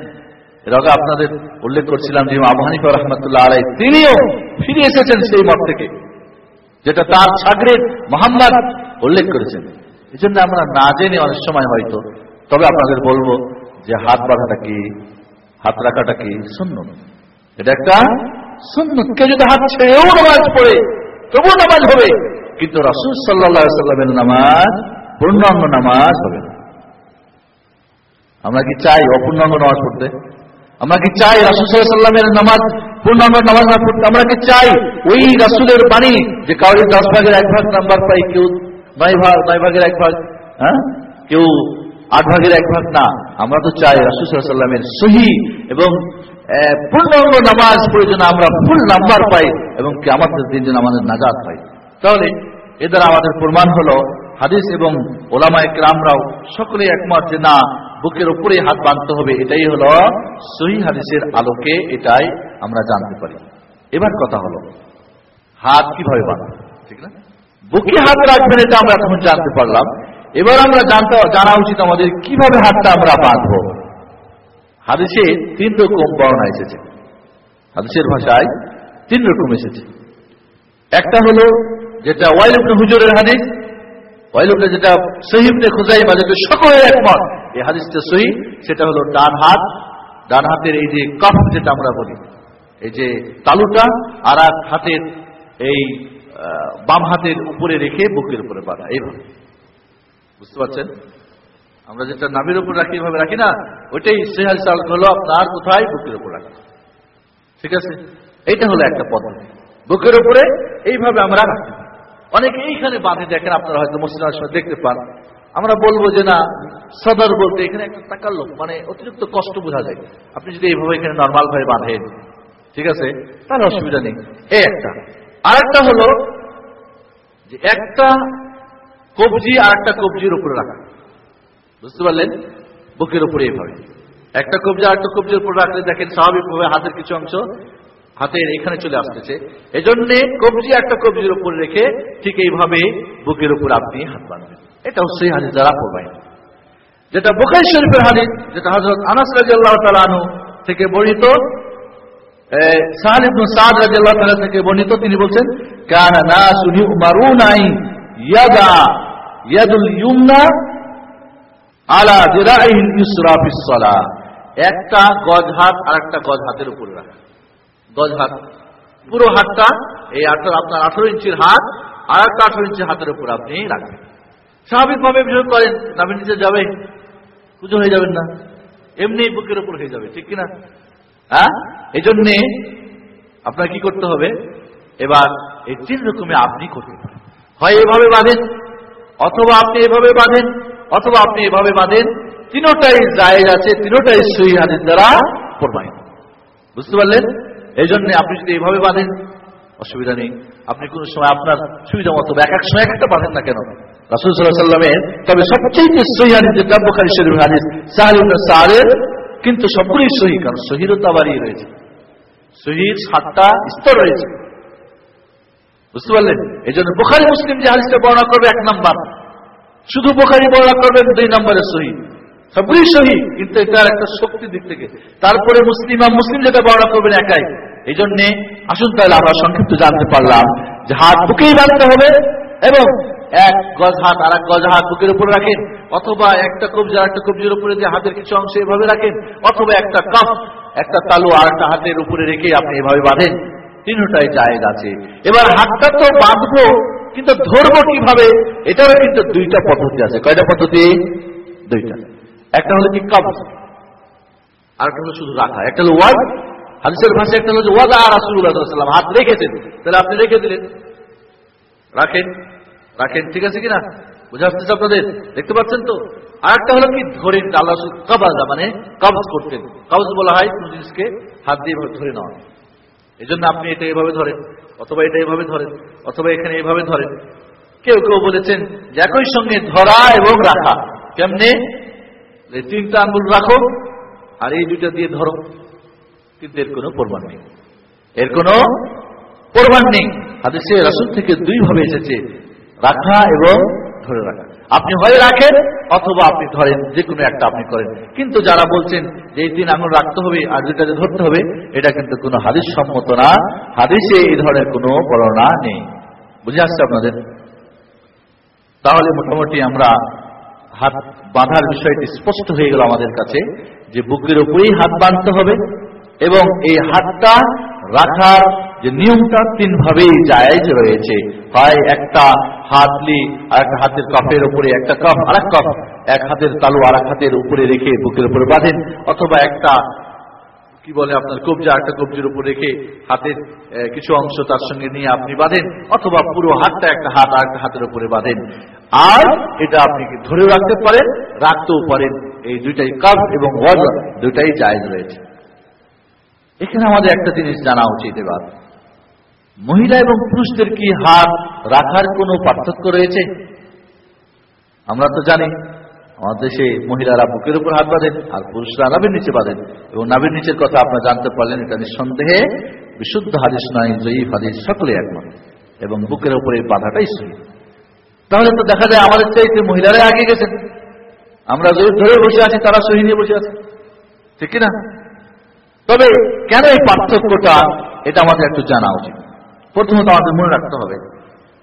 S1: এর আগে আপনাদের উল্লেখ করছিলাম যে আবু হানিফা রহমতুল্লাহ আলাই তিনিও ফিরে এসেছেন সেই মত থেকে, যেটা তার ছাগরের মোহাম্মদ উল্লেখ করেছেন। এই জন্য আমরা না জেনে অনেক সময় হয়তো, তবে আপনাদের বলব যে হাত বাঁধাটা কি, হাত রাখাটা কি শূন্য? এটা একটা শূন্য। কেউ যদি হাত ছেড়েও নামাজ পড়ে তবু নামাজ হবে। কিন্তু রাসুল সাল্লাহ সাল্লামের নামাজ, পূর্ণাঙ্গ নামাজ হবে না। আমরা কি চাই অপূর্ণাঙ্গ নামাজ পড়তে? আমরা কি চাই রাসুল সাল্লামের নামাজ, পূর্ণাঙ্গ নামাজ না পড়তে? আমরা কি চাই ওই রাসুলের বাণী যে কাউরি দশ ভাগের এক ভাগ নাম্বার পাই, কেউ নয় ভাগ নয় ভাগের এক ভাগ হ্যাঁ? কেউ আট ভাগের এক ভাগ না। আমরা তো চাই রাসুল সাল্লামের সহি এবং পূর্ণাঙ্গ নামাজ প্রয়োজন আমরা ফুল নাম্বার পাই এবং কি আমাদের দিন যেন আমাদের নাজাদ পাই। তাহলে, এ দ্বারা আমাদের প্রমাণ হলো, হাদিস এবং ওলামায় গ্রামরাও সকলে একমত যে না, বুকের উপরে হাত বাঁধতে হবে, এটাই হলো সহি হাদিসের আলোকে এটাই আমরা জানতে পারি। এবার কথা হলো, হাত কীভাবে বাঁধবে? ঠিক না? বুকে হাত রাখবেন, এটা আমরা তখন জানতে পারলাম। এবার আমরা জানতে জানা উচিত আমাদের কীভাবে হাতটা আমরা বাঁধবো। হাদিসে তিন রকম বর্ণনা এসেছে। হাদিসের ভাষায় তিন রকম এসেছে। একটা হলো যেটা ওয়াইলুবনে হুজুরের হাদিস ওয়াইলুবনে যেটা সহিবনে খুজাইমা যেটা সকলের একমত, এই হাদিসটা সহি সেটা হলো ডান হাত। ডান হাতের এই যে কফ যেটা আমরা বলি, এই যে তালুটা, আর হাতের এই বাম হাতের উপরে রেখে বুকের উপরে বাঁধা, এইভাবে। বুঝতে পারছেন? আমরা যেটা নামের উপর রাখি এভাবে রাখি না? ওইটাই সেহাল চাল হলো আপনার কোথায়? বুকের উপর রাখি। ঠিক আছে? এইটা হলো একটা পদ্ধতি। বুকের উপরে এইভাবে আমরা রাখি। অনেকে এইখানে বাঁধে, দেখেন আপনারা হয়তো মসজিদের সময় দেখতে পান। আমরা বলব যে না, সদর বলতে এখানে একটা টাকার লোক মানে অতিরিক্ত কষ্ট বোঝা যায়। আপনি যদি এইভাবে এখানে নর্মাল ভাবে বাঁধেন, ঠিক আছে? তাহলে অসুবিধা নেই। এই একটা। আরেকটা হলো যে একটা কবজি আর একটা কবজির উপরে রাখা। বুঝতে পারলেন? বুকের উপরে এইভাবে। একটা কবজি আর একটা কবজির উপরে রাখলে দেখেন স্বাভাবিকভাবে হাতের কিছু অংশ হাতের এখানে চলে আসতেছে। এজন্য কবজি একটা কবজির উপরে রেখে ঠিক এইভাবে বুকের উপর আপনি হাত বাঁধবেন। এটা হচ্ছে হাদিস দ্বারা প্রবাহিত যেটা বুখাই শরীফের হাদিস, যেটা হজরত আনাস রাজিয়াল্লাহ তালানু থেকে বর্ণিত সাহাল ইবনু সাদ রাদিয়াল্লাহু তাআলা থেকে বর্ণিত, তিনি বলছেন, কানা নাসু ইউমারুনাই ইয়াদা, ইয়াদুল ইউমনা আলা দিরাইহিল ইউসরা ফিস সালাহ একটা গজ হাত আর একটা গজ হাতের উপরে রাখা। গজ হাত। পুরো হাতটা, এই আঠারো, আপনার আঠারো ইঞ্চির হাত আর একটা আঠারো ইঞ্চির হাতের উপর আপনি রাখবেন। স্বাভাবিকভাবে বিনিয়োগ করেন নামের নিচে যাবে পুজো হয়ে যাবেন না। এমনি বুকের উপর হয়ে যাবে, ঠিক কিনা? হ্যাঁ? এই জন্যে আপনার কি করতে হবে? এবার এই তিন রকমে আপনি করতে হয় এভাবে বাঁধেন, অথবা আপনি এভাবে বাঁধেন, অথবা আপনি এভাবে বাঁধেন, তিনোটাই জায়েজ আছে, তিনোটাই সহি হাদিস দ্বারা প্রমাণিত। বুঝতে পারলেন? এই জন্য আপনি যদি এভাবে বাঁধেন, অসুবিধা নেই। আপনি কোন সময় আপনার সুবিধা মতো এক এক সময় একটা বাঁধেন না কেন? রাসুল সাল্লাহ সাল্লামের তবে সবচেয়ে সহি হাদিস সাদের কিন্তু সবগুলোই সহি, কারণ সহিরও তো আবারই রয়েছে। সহির সাতটা স্তর রয়েছে। বুঝতে পারলেন? এই জন্য বোখারি মুসলিম যে হাদিসটা বর্ণনা করবে এক নাম্বার। শুধু বোখারি বর্ণনা করবেন দুই নম্বরে সহি। সবগুলি সহি, কিন্তু এটার একটা শক্তির দিক থেকে। তারপরে মুসলিম আর মুসলিম যেটা বর্ণনা করবেন একাই। এই জন্যে আসুন তাহলে আমরা সংক্ষিপ্ত জানতে পারলাম যে হাত বুকেই বাঁধতে হবে এবং এক গজ হাত আর এক গজ হাত বুকের উপরে রাখেন, অথবা একটা কবজি আর একটা কবজির উপরে যে হাতের কিছু অংশ এভাবে রাখেন, অথবা একটা কাপ একটা তালু আর একটা হাতের উপরে রেখে আপনি এভাবে বাঁধেন। তিনটাই জায়েজ আছে। এবার হাতটা তো বাঁধবো, কিন্তু ধরবো কীভাবে? এটারও কিন্তু দুইটা পদ্ধতি আছে। কয়টা পদ্ধতি? দুইটা। একটা হলো কি কবজ আর একটা হলো শুধু রাখা। একটা হলো ওয়াজ, হাদিসের ভাষায় একটা হলো যে আর সাল্লাল্লাহু হাত রেখেছেন। তাহলে আপনি রেখে দিলেন। রাখেন রাখেন, ঠিক আছে কিনা? বুঝে আসতেছে আপনাদের? দেখতে পাচ্ছেন তো? আর একটা হলো কি? ধরে আল্লাহ কবাজা মানে কবজ করতেন। কবজ বলা হয় কোন জিনিসকে হাত দিয়ে ধরে নেওয়া। এই জন্য আপনি এটা এভাবে ধরেন, অথবা এটা এভাবে ধরেন, অথবা এখানে এভাবে ধরেন। কেউ কেউ বলেছেন যে একই সঙ্গে ধরা এবং রাখা। কেমনে? তিনটা আঙ্গুল রাখো আর এই দুইটা দিয়ে ধরো। কিন্তু এর কোনো প্রমাণ নেই। এর কোনো প্রমাণ নেই। হাদিসে রাসুল থেকে দুই ভাবে এসেছে, রাখা এবং ধরে রাখা। আপনি হয় রাখেন অথবা আপনি ধরেন যে কোনো একটা আপনি করেন। কিন্তু যারা বলছেন যে এই দিন আঙুল রাখতে হবে আর দুইটাতে ধরতে হবে, এটা কিন্তু কোনো হাদিস সম্মত না। হাদিসে এই ধরনের কোনো বর্ণনা নেই। বুঝে আসছে আপনাদের? তাহলে মোটামুটি আমরা হাত বাঁধার বিষয়টি স্পষ্ট হয়ে গেল আমাদের কাছে, যে বুকের উপরেই হাত বাঁধতে হবে এবং এই হাতটা রাখার যে নিয়মটা তিন ভাবেই জায়েজ রয়েছে। হয় একটা হাতলি আর একটা হাতের কাপের উপরে একটা কাপ আর এক কাপ এক হাতের তালু আর এক হাতের উপরে রেখে বুকের উপরে বাঁধেন, অথবা একটা, কি বলে আপনার কবজা একটা কবজির উপর রেখে হাতের কিছু অংশ তার সঙ্গে নিয়ে আপনি বাঁধেন, অথবা পুরো হাতটা একটা হাত আর একটা হাতের উপরে বাঁধেন। আর এটা আপনি ধরেও রাখতে পারেন, রাখতেও পারেন। এই দুইটাই কাপ এবং ওয়াজন দুইটাই জায়জ রয়েছে। এখানে আমাদের একটা জিনিস জানা উচিত এবার। মহিলা এবং পুরুষদের কি হাত রাখার কোনো পার্থক্য রয়েছে? আমরা তো জানি, আমাদের দেশে মহিলারা বুকের উপর হাত বাঁধেন আর পুরুষরা নাবির নিচে বাঁধেন। এবং নাবির নিচের কথা আপনারা জানতে পারলেন, এটা নিঃসন্দেহে বিশুদ্ধ হাদিস নয়, জয়ীফ হাদিস সকলে একমত। এবং বুকের উপরে বাধাটাই সহি তাহলে তো দেখা যায় আমাদের চাইতে মহিলারাই আগে গেছেন। আমরা জয়ীফ ধরে বসে আছি, তারা সহি নিয়ে বসে আছে। ঠিক কিনা? তবে কেন এই পার্থক্যটা? এটা আমাদের একটু জানা উচিত। প্রথমত আমাদের মনে রাখতে হবে,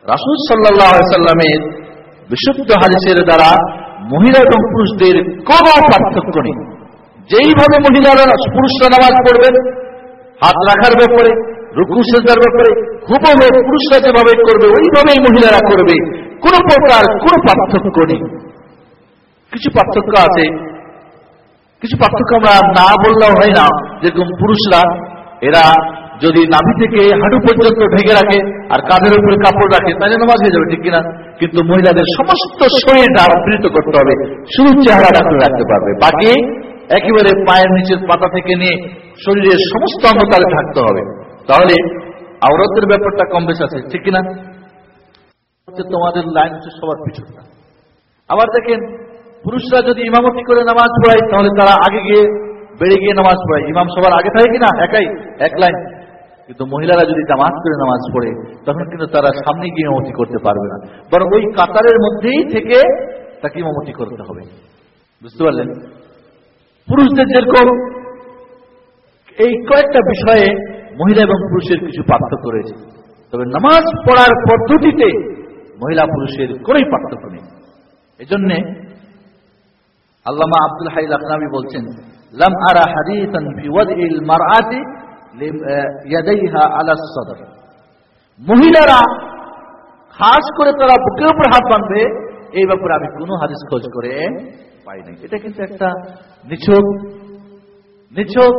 S1: রাসুল সাল্লাহ সাল্লামের বিশুদ্ধ হাদিসের দ্বারা মহিলা এবং পুরুষদের কোন পার্থক্য নেই। যেইভাবে মহিলারা পুরুষরা নামাজ পড়বেন, হাত রাখার ব্যাপারে, রুকু সেজার ব্যাপারে হুবহু পুরুষরা যেভাবে করবে, ওইভাবেই মহিলারা করবে, কোন প্রকার কোন পার্থক্য নেই। কিছু পার্থক্য আছে কিছু পার্থক্য আমরা না বললেও হয় না যেরকম পুরুষরা, এরা যদি নাভি থেকে হাঁটু পর্যন্ত ঢেকে রাখে আর কাঁধের উপরে কাপড় রাখে, তাহলে নামাজ হয়ে যাবে, ঠিক কিনা? কিন্তু মহিলাদের সমস্ত শরীরটা আবৃত করতে হবে, শুধু চেহারাটা করে রাখতে পারবে। বাকি একেবারে পায়ের নিচের পাতা থেকে নিয়ে শরীরের সমস্ত অঙ্গ তাহলে থাকতে হবে। তাহলে আওরতের ব্যাপারটা কম বেশ আছে, ঠিক কিনা? তোমাদের লাইন হচ্ছে সবার পিছনটা। আবার দেখেন পুরুষরা যদি ইমামতি করে নামাজ পড়ায়, তাহলে তারা আগে গিয়ে বেড়ে গিয়ে নামাজ পড়ায়। ইমাম সবার আগে থাকে কিনা? একাই, এক লাইন। কিন্তু মহিলারা যদি জামাত করে নামাজ পড়ে, তখন কিন্তু তারা সামনে গিয়ে ইমামতি করতে পারবে না। বরং ওই কাতারের মধ্যেই থেকে তাকে ইমামতি করতে হবে। বুঝতে পারলেন? পুরুষদের যেরকম এই কয়েকটা বিষয়ে মহিলা এবং পুরুষের কিছু পার্থক্য রয়েছে। তবে নামাজ পড়ার পদ্ধতিতে মহিলা পুরুষের কোনোই পার্থক্য নেই। এজন্যে আল্লামা আব্দুল হাই লাকনাবি বলছেন, লাম আরা হাদিসান ফি ওয়াদইল মারআতি ইয়াদাইহা আলা সদর। মহিলারা খাস করে তারা বুকের উপর হাত বাঁধবে, এই ব্যাপারে আমি কোনো হাদিস খোঁজ করে পাইনি এটা কিন্তু একটা নিছক নিছক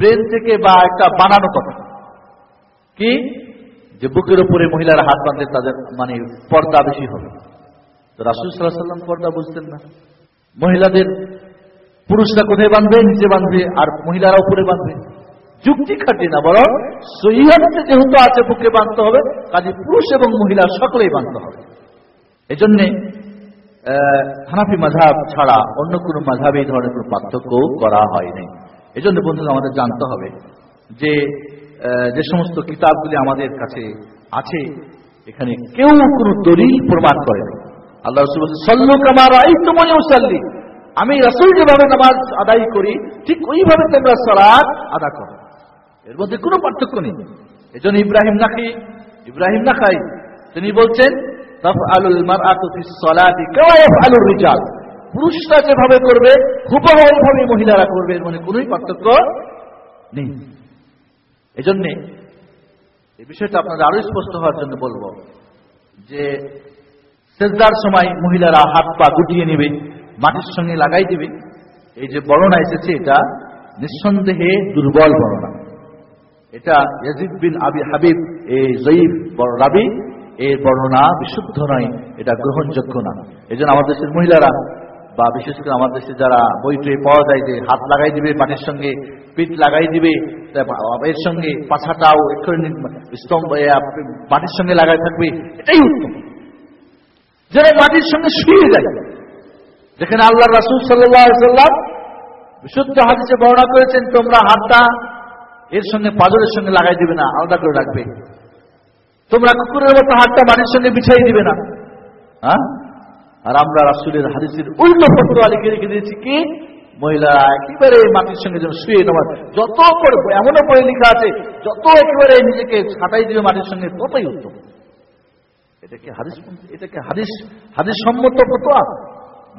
S1: ব্রেন থেকে বা একটা বানানো কথা। কি? যে বুকের উপরে মহিলারা হাত বাঁধলে তাদের মানে পর্দা বেশি হবে। তো রাসুল সাল্লাহ সাল্লাম পর্দা বুঝতেন না। মহিলাদের পুরুষরা কোথায় বাঁধবে? নিচে বাঁধবে। আর মহিলারা উপরে বাঁধবে। যুক্তি খাটি না, বরং সহিহাতে যেহেতু আছে, বুকে বাঁধতে হবে, কাজে পুরুষ এবং মহিলা সকলেই বাঁধতে হবে। এজন্যে হানাফি মাঝাব ছাড়া অন্য কোনো মাঝাবে এই ধরনের কোনো পার্থক্য করা হয়নি। এই জন্য বন্ধুরা, আমাদের জানতে হবে যে যে সমস্ত কিতাবগুলি আমাদের কাছে আছে, এখানে কেউ কোনো দলিল প্রমাণ করে না আল্লাহ রসুল বলছে সল্লু কামার আইতুমনি মুসাল্লি আমি রসুল যেভাবে নামাজ আদায় করি, ঠিক ওইভাবে তোমরা সলাদ আদা করো। এর মধ্যে কোনো পার্থক্য নেই। এজন্য ইব্রাহিম নাকি, ইব্রাহিম নাখাই তিনি বলছেন পুরুষরা যেভাবে করবে হুবহু মহিলারা করবে, এর মানে কোনোই পার্থক্য নেই। এজন্যে এই বিষয়টা আপনাদের আরও স্পষ্ট হওয়ার জন্য বলব যে সেজদার সময় মহিলারা হাত পা গুটিয়ে নেবে, মাটির সঙ্গে লাগাই দেবে। এই যে বর্ণনা এসেছে, এটা নিঃসন্দেহে দুর্বল বর্ণনা। এটা ইয়াজিদ বিন আবি হাবিব, এই জয়ীফ রাবি, এর বর্ণনা বিশুদ্ধ নয়, এটা গ্রহণযোগ্য না। এই আমাদের দেশের মহিলারা, বা বিশেষ করে আমাদের দেশে যারা বই টই পাওয়া যায় যে হাত লাগাই দিবে, মাটির সঙ্গে পিঠ লাগাই দিবে এর সঙ্গে পাছাটাও স্তম্ভ মাটির সঙ্গে লাগাই থাকবে, এটাই উত্তম। যারা মাটির সঙ্গে শুয়ে যায়। যেখানে আল্লাহ রাসুল সাল্লাম বিশুদ্ধ হাদিসে বর্ণনা করেছেন, তোমরা হাতটা এর সঙ্গে পাজরের সঙ্গে লাগাই দিবে না, আলাদা করে রাখবে। তোমরা কুকুরের মতো হাতটা মাটির সঙ্গে বিছাই দিবে না। হ্যাঁ? আর আমরা রাসুলের হাদিসের উল্টো ফটোয়া লিখে রেখে দিয়েছি কি? মহিলা, একেবারে মাটির সঙ্গে যেন শুয়ে নেওয়ার যত করে এমনও পড়ে লেখা আছে, যত একেবারে নিজেকে ছাটাই দিবে মাটির সঙ্গে, ততই উত্তম। এটা কি হাদিস এটা কি হাদিস হাদিস সম্মত ফতোয়া?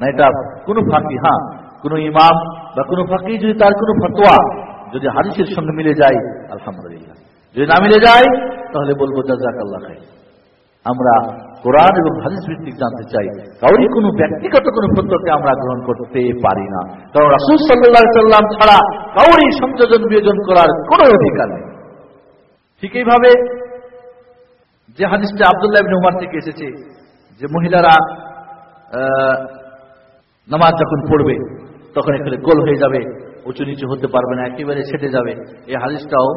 S1: না, এটা কোনো ফাঁকি হ্যাঁ। কোন ইমাম বা কোনো ফাঁকি যদি তার কোনো ফতোয়া যদি হাদিসের সঙ্গে মিলে যায়, আলহামদুলিল্লাহ। যদি না মিলে যায়, তাহলে বলব জাজাক আল্লাহ খাই আমরা কোরআন এবং হাদিস ভিত্তিক জানতে চাই। কাউরি কোনো ব্যক্তিগত কোনো ফতোয়াকে আমরা গ্রহণ করতে পারি না। কারণ রাসুল সাল্লাহ সাল্লাম ছাড়া কাউরি সংযোজন বিয়োজন করার কোনো অধিকার নেই। ঠিক এইভাবে যে হাদিসটা আবদুল্লাহ ইবনে উমার থেকে এসেছে, যে মহিলারা নামাজ যখন পড়বে, তখন এখানে গোল হয়ে যাবে, উঁচু নিচু হতে পারবে না, একেবারে ছেটে যাবে। এই হাদিসটাও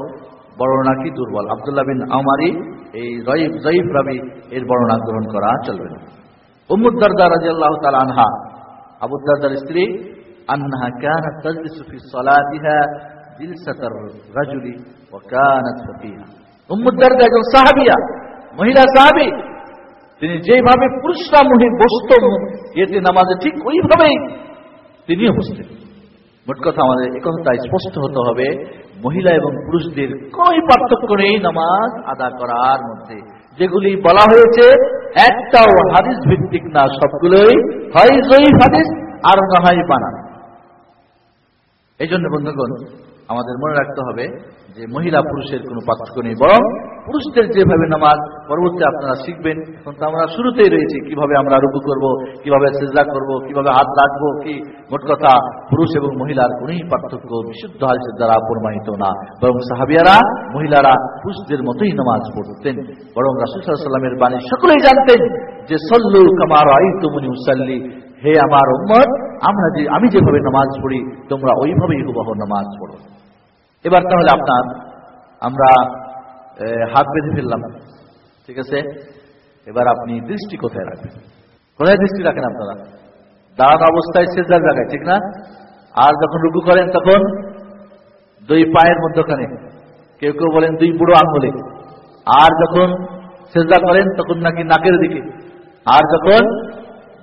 S1: বর্ণনা কি দুর্বল। আবদুল্লাহ বিন আমারি এই রইফ জয়ীফ রাবি এর বর্ণনা গ্রহণ করা চলবে না। উম্মুদ্দারদা রাজি আল্লাহ তাল আনহা আবুদ্দারদার স্ত্রী আন্নাহা কানাত তাজলিসু ফি সালাতিহা জিলসাতার রাজুলি ওয়া কানাত উম্মুদ্দারদা একজন সাহাবিয়া মহিলা সাহাবি, তিনি যেভাবে পুরুষরা মহি বসত এতে নামাজে ঠিক ওইভাবেই তিনিও বসতেন মোট কথা আমাদের একথা স্পষ্ট হতে হবে, মহিলা এবং পুরুষদের কোন পার্থক্য নেই নামাজ আদা করার মধ্যে। যেগুলি বলা হয়েছে, একটাও হাদিস ভিত্তিক না, সবগুলোই হয় জয়ীফ হাদিস আর না হয় বানান। এই জন্য বন্ধুগণ আমাদের মনে রাখতে হবে যে মহিলা পুরুষের কোনো পার্থক্য নেই, বরং পুরুষদের যেভাবে নামাজ পরবর্তী আপনারা শিখবেন, এখন তো আমরা শুরুতেই রয়েছি, কীভাবে আমরা রুকু করব, কীভাবে সেজদা করব, কীভাবে হাত রাখব, কি মোট কথা পুরুষ এবং মহিলার কোনই পার্থক্য বিশুদ্ধ হাদিসের দ্বারা প্রমাণিত না। বরং সাহাবিয়ারা, মহিলারা পুরুষদের মতোই নামাজ পড়তেন, বরং রাসুল সাল্লামের বাণী সকলেই জানতেন যে, সল্লু কামার আইতুমনি মুসাল্লি হে আমার উম্মত, আমরা যে, আমি যেভাবে নামাজ পড়ি, তোমরা ওইভাবেই হুবহ নামাজ পড়ো। এবার তাহলে আপনার, আমরা হাত বেঁধে ফেললাম। ঠিক আছে? এবার আপনি দৃষ্টি কোথায় রাখবেন? কোথায় দৃষ্টি রাখেন আপনারা? দাঁড়ানো অবস্থায় সেজার জায়গায় ঠিক না? আর যখন রুকু করেন, তখন দুই পায়ের মধ্যখানে, কেউ কেউ বলেন দুই বুড়ো আঙুলে। আর যখন সেজা করেন, তখন নাকি নাকের দিকে। আর যখন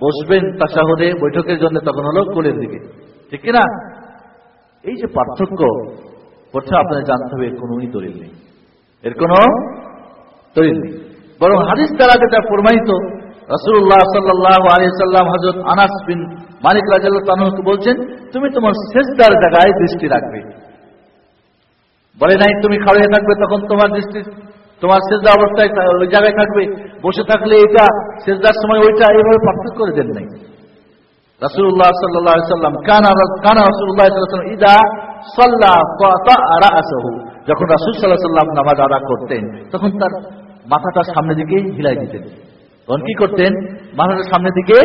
S1: বসবেন তাসাহদে বৈঠকের জন্য, তখন হলো কোলের দিকে। ঠিক না? এই যে পার্থক্য করছে আপনাদের জানতে হবে, এর কোনোই দলিল নেই। এর কোন দলিল নেই। বরং হাদিস দ্বারা যেটা প্রমাণিত রসুল্লাহ সাল্লাহ আলী সাল্লাম হজরত আনাস বিন মালিক রাজাল্লাহকে বলছেন, তুমি তোমার শেষদার জায়গায় দৃষ্টি রাখবে। বলে নাই, তুমি খাড়িয়ে থাকবে তখন তোমার দৃষ্টি, তোমার সেজদা অবস্থায় ওই জায়গায় থাকবে। বসে থাকলে এটা, সেজদার সময় ওইটা এইভাবে পার্থক্য করে দেন নাই। রাসুল্লাহ সাল্লাহ সাল্লাম কানা কানা রাসুল্লাহ ইদা যখন রাসুল সাল্লাহ সাল্লাম নামাজ আদা করতেন, তখন তার মাথাটা সামনের দিকে হিলাই দিতেন। তখন কি করতেন? মাথাটা সামনের দিকে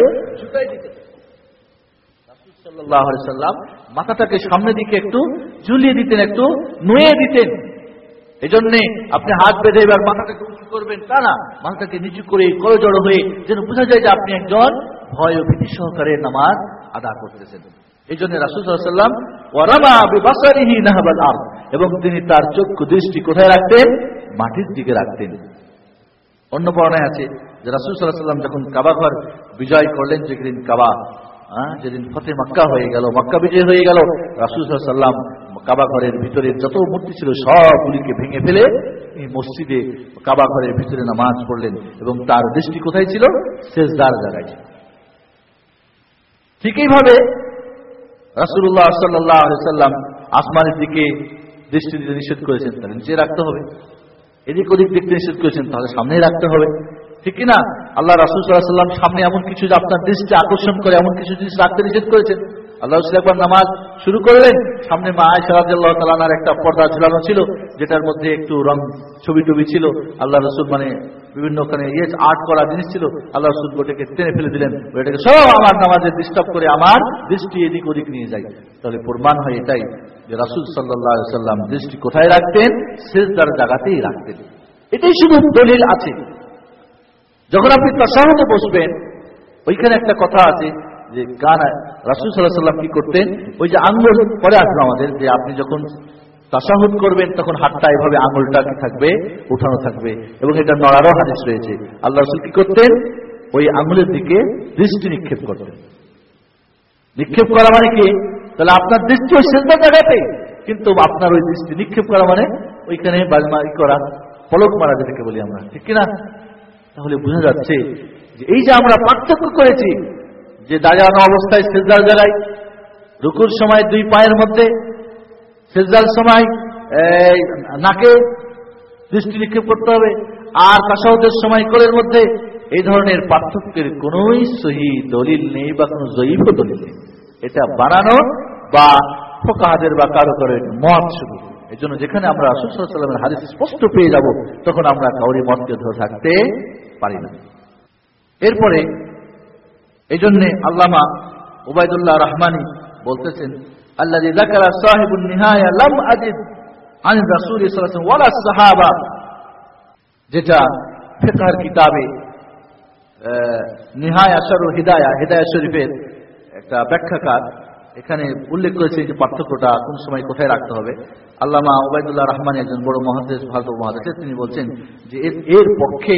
S1: মাথাটাকে সামনের দিকে একটু ঝুলিয়ে দিতেন, একটু নুয়ে দিতেন। এই জন্যে আপনি হাত বেঁধে এবার মাথাটাকে উঁচু করবেন। তা না, মাথাটাকে নিচু করে করজড় হয়ে যেন বোঝা যায় যে আপনি একজন ভয় ও ভীতি সহকারে নামাজ আদা করতেছেন। এই জন্য রাসুল সাল্লাম ওয়ারামা বিবাসারিহি নাহবাল আরদ, এবং তিনি তার চক্ষু দৃষ্টি কোথায় রাখতেন? মাটির দিকে রাখতেন। অন্য বর্ণায় আছে যে রাসুল সাল্লাহ যখন কাবা ঘর বিজয় করলেন, যেদিন কাবা যেদিন ফতে মক্কা হয়ে গেল, মক্কা বিজয় হয়ে গেল, রাসুল সাল্লাহ সাল্লাম কাবা ঘরের ভিতরে যত মূর্তি ছিল সবগুলিকে ভেঙে ফেলে এই মসজিদে কাবা ঘরের ভিতরে নামাজ পড়লেন, এবং তার দৃষ্টি কোথায় ছিল? শেষদার জায়গায় ঠিক এইভাবে রাসুল্লাহ সাল্লাহ সাল্লাম আসমানের দিকে দৃষ্টি দিতে নিষেধ করেছেন, তাহলে নিচে রাখতে হবে। এদিক ওদিক দেখতে নিষেধ করেছেন, তাহলে সামনেই রাখতে হবে। ঠিক না আল্লাহ রাসুল সাল্লাহ সাল্লাম সামনে এমন কিছু আপনার দৃষ্টি আকর্ষণ করে, এমন কিছু জিনিস রাখতে নিষেধ করেছেন। আল্লাহ একবার নামাজ শুরু করলেন। সামনে মা আয়সারাজ্লাহ তালানার একটা পর্দা ঝুলানো ছিল, যেটার মধ্যে একটু রং ছবি টবি ছিল। আল্লাহ রসুল মানে বিভিন্ন ওখানে ইয়ে আর্ট করা জিনিস ছিল। আল্লাহ রসুল ওটাকে টেনে ফেলে দিলেন। ওটাকে সব আমার নামাজে ডিস্টার্ব করে আমার দৃষ্টি এদিক ওদিক নিয়ে যায়। তাহলে প্রমাণ হয় এটাই যে রাসুল সাল্লাহ সাল্লাম দৃষ্টি কোথায় রাখতেন? শেষ তার জায়গাতেই রাখতেন। এটাই শুধু দলিল আছে। যখন আপনি তার তাসাহতে বসবেন, ওইখানে একটা কথা আছে যে গান রাসুল সাল্লাহ সাল্লাম কি করতেন? ওই যে আঙ্গুল পরে আসলো আমাদের যে আপনি যখন তাসাহুদ করবেন, তখন হাতটা এভাবে আঙুলটা থাকবে? উঠানো থাকবে। এবং এটা নড়ারও হাদিস রয়েছে। আল্লাহ রসুল কি করতেন? ওই আঙুলের দিকে দৃষ্টি নিক্ষেপ করতেন। নিক্ষেপ করা মানে কি? তাহলে আপনার দৃষ্টি ওই সেজদা জায়গাতে কিন্তু আপনার ওই দৃষ্টি নিক্ষেপ করা মানে ওইখানে বাজমারি করা, পলক মারা যেটাকে বলি আমরা। ঠিক কিনা? তাহলে বোঝা যাচ্ছে যে এই যে আমরা পার্থক্য করেছি যে দাঁড়ানো অবস্থায় সেজদার জায়গায় রুকুর সময় দুই পায়ের মধ্যে সেজদার সময় নাকে দৃষ্টি নিক্ষেপ করতে হবে, আর তাসাউদের সময় কোলের মধ্যে এই ধরনের পার্থক্যের কোনোই সহি দলিল নেই বা কোনো জৈব দলিল নেই। এটা বানানো বা ফোকাহাদের বা কারও কারও মত শুধু। এই জন্য যেখানে আমরা রাসুসাল্লামের হাদিস স্পষ্ট পেয়ে যাব, তখন আমরা কাউরি মতকে ধরে থাকতে পারি না। এরপরে এই জন্যে আল্লামা উবায়দুল্লাহ রহমানি বলতেছেন আল্লাহ জাকারা সাহেবুল নিহায়া লাম আজিদ আন রাসূল সাল্লাল্লাহু ওয়ালা সাহাবা। যেটা ফিকহার কিতাবে নিহায়া শরু হিদায়া হিদায়া শরীফের একটা ব্যাখ্যাকার। এখানে উল্লেখ করেছে যে পার্থক্যটা কোন সময় কোথায় রাখতে হবে। আল্লামা ওবায়দুল্লাহ রহমান একজন বড় মহাদেশ ভারত মহাদেশের তিনি বলছেন যে এর পক্ষে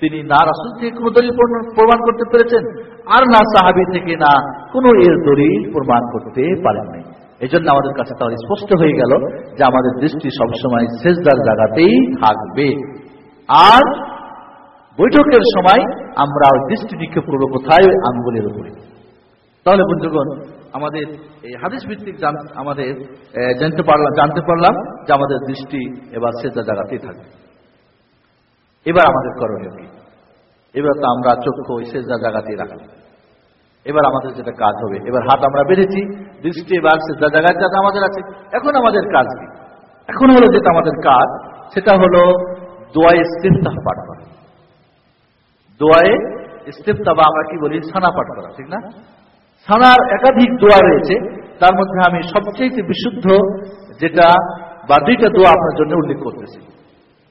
S1: তিনি না রাসুল থেকে কোনো দলিল প্রমাণ- করতে পেরেছেন, আর না সাহাবি থেকে না কোনো এর দলিল প্রমাণ করতে পারেন নাই। এই জন্য আমাদের কাছে তাহলে স্পষ্ট হয়ে গেল যে আমাদের দৃষ্টি সবসময় শেষদার জায়গাতেই থাকবে। আর বৈঠকের সময় আমরা দৃষ্টি নিক্ষেপ করব কোথায়? আঙ্গুলের উপরে। তাহলে বন্ধুগণ, আমাদের এই হাদিস ভিত্তিক আমাদের জানতে পারলাম জানতে পারলাম যে আমাদের দৃষ্টি এবার সেজা জায়গাতেই থাকবে। এবার আমাদের করণীয় কি? এবার তো আমরা চক্ষু ওই সেজা জায়গাতেই রাখব এবার আমাদের যেটা কাজ হবে, এবার হাত আমরা বেঁধেছি, দৃষ্টি এবার সেজা জায়গায় যাতে আমাদের আছে। এখন আমাদের কাজ কি? এখন হলো যেটা আমাদের কাজ, সেটা হলো দোয়ায় ইস্তেফতাহ পাঠ করা। দোয়ায়ে ইস্তেফতা বা আমরা কি বলি, সানা পাঠ করা, ঠিক না? সানার একাধিক দোয়া রয়েছে, তার মধ্যে আমি সবচেয়ে বিশুদ্ধ যেটা বা দুইটা দোয়া আপনার জন্য উল্লেখ করতেছি।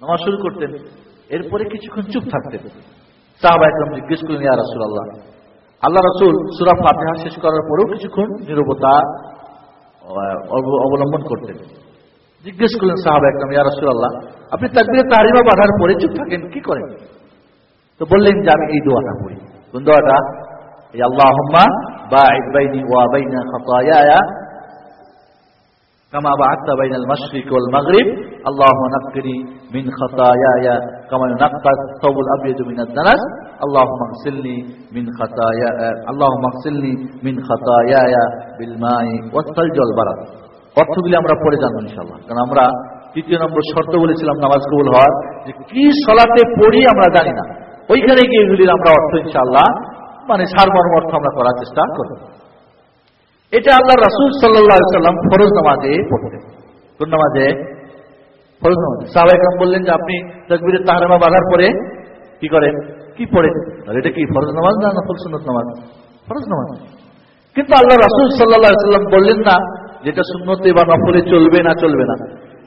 S1: নামাজ শুরু করতেন। এরপরে কিছুক্ষণ চুপ থাকতেন। সাহাবা একদম জিজ্ঞেস করলেন, ইয়া রাসূলুল্লাহ, আল্লাহ রাসূল, সূরা ফাতিহা শেষ করার পরেও কিছুক্ষণ নীরবতা অবলম্বন করতেন। জিজ্ঞেস করলেন সাহাবা একদম ইয়া রাসুল আল্লাহ আপনি তাকবীরে তাহরিমা বাঁধার পরে চুপ থাকেন, কি করেন? তো বললেন যে, আমি এই দোয়াটা পড়ি। কোন দোয়াটা? এই বাঈদ বাইনি ওয়া كما بعثت بين المشرق والمغرب اللهم نقني من خطاياي كما ينقى الثوب الابيض من الدنس اللهم اغسلني من خطايا اللهم اغسلني من خطاياي بالماء والثلج والبرد অর্থগুলি আমরা পড়ে জানবো ইনশাআল্লাহ কারণ আমরা তৃতীয় নম্বর শর্ত বলেছিলাম নামাজ কবুল হওয়ার যে কি সলাতে পড়ি আমরা জানি না ওইখানে গিয়ে এগুলির আমরা অর্থ ইনশাআল্লাহ মানে সারমর্ম অর্থ আমরা করার চেষ্টা করব এটা আল্লাহ রাসুল সাল্লাম ফরজ নামাজে কোন নামাজে? ফরজ নামাজে। সাহবাইকাম বললেন যে, আপনি তকবিরের তাহারামা বাঁধার পরে কি করেন? কি পড়েন? এটা কি ফরজ নামাজ না নফল সুন্নত নামাজ? ফরজ নামাজ। কিন্তু আল্লাহ রাসুল সাল্লাহ সাল্লাম বললেন না, যেটা সুন্নতে বা নফলে চলবে না চলবে না।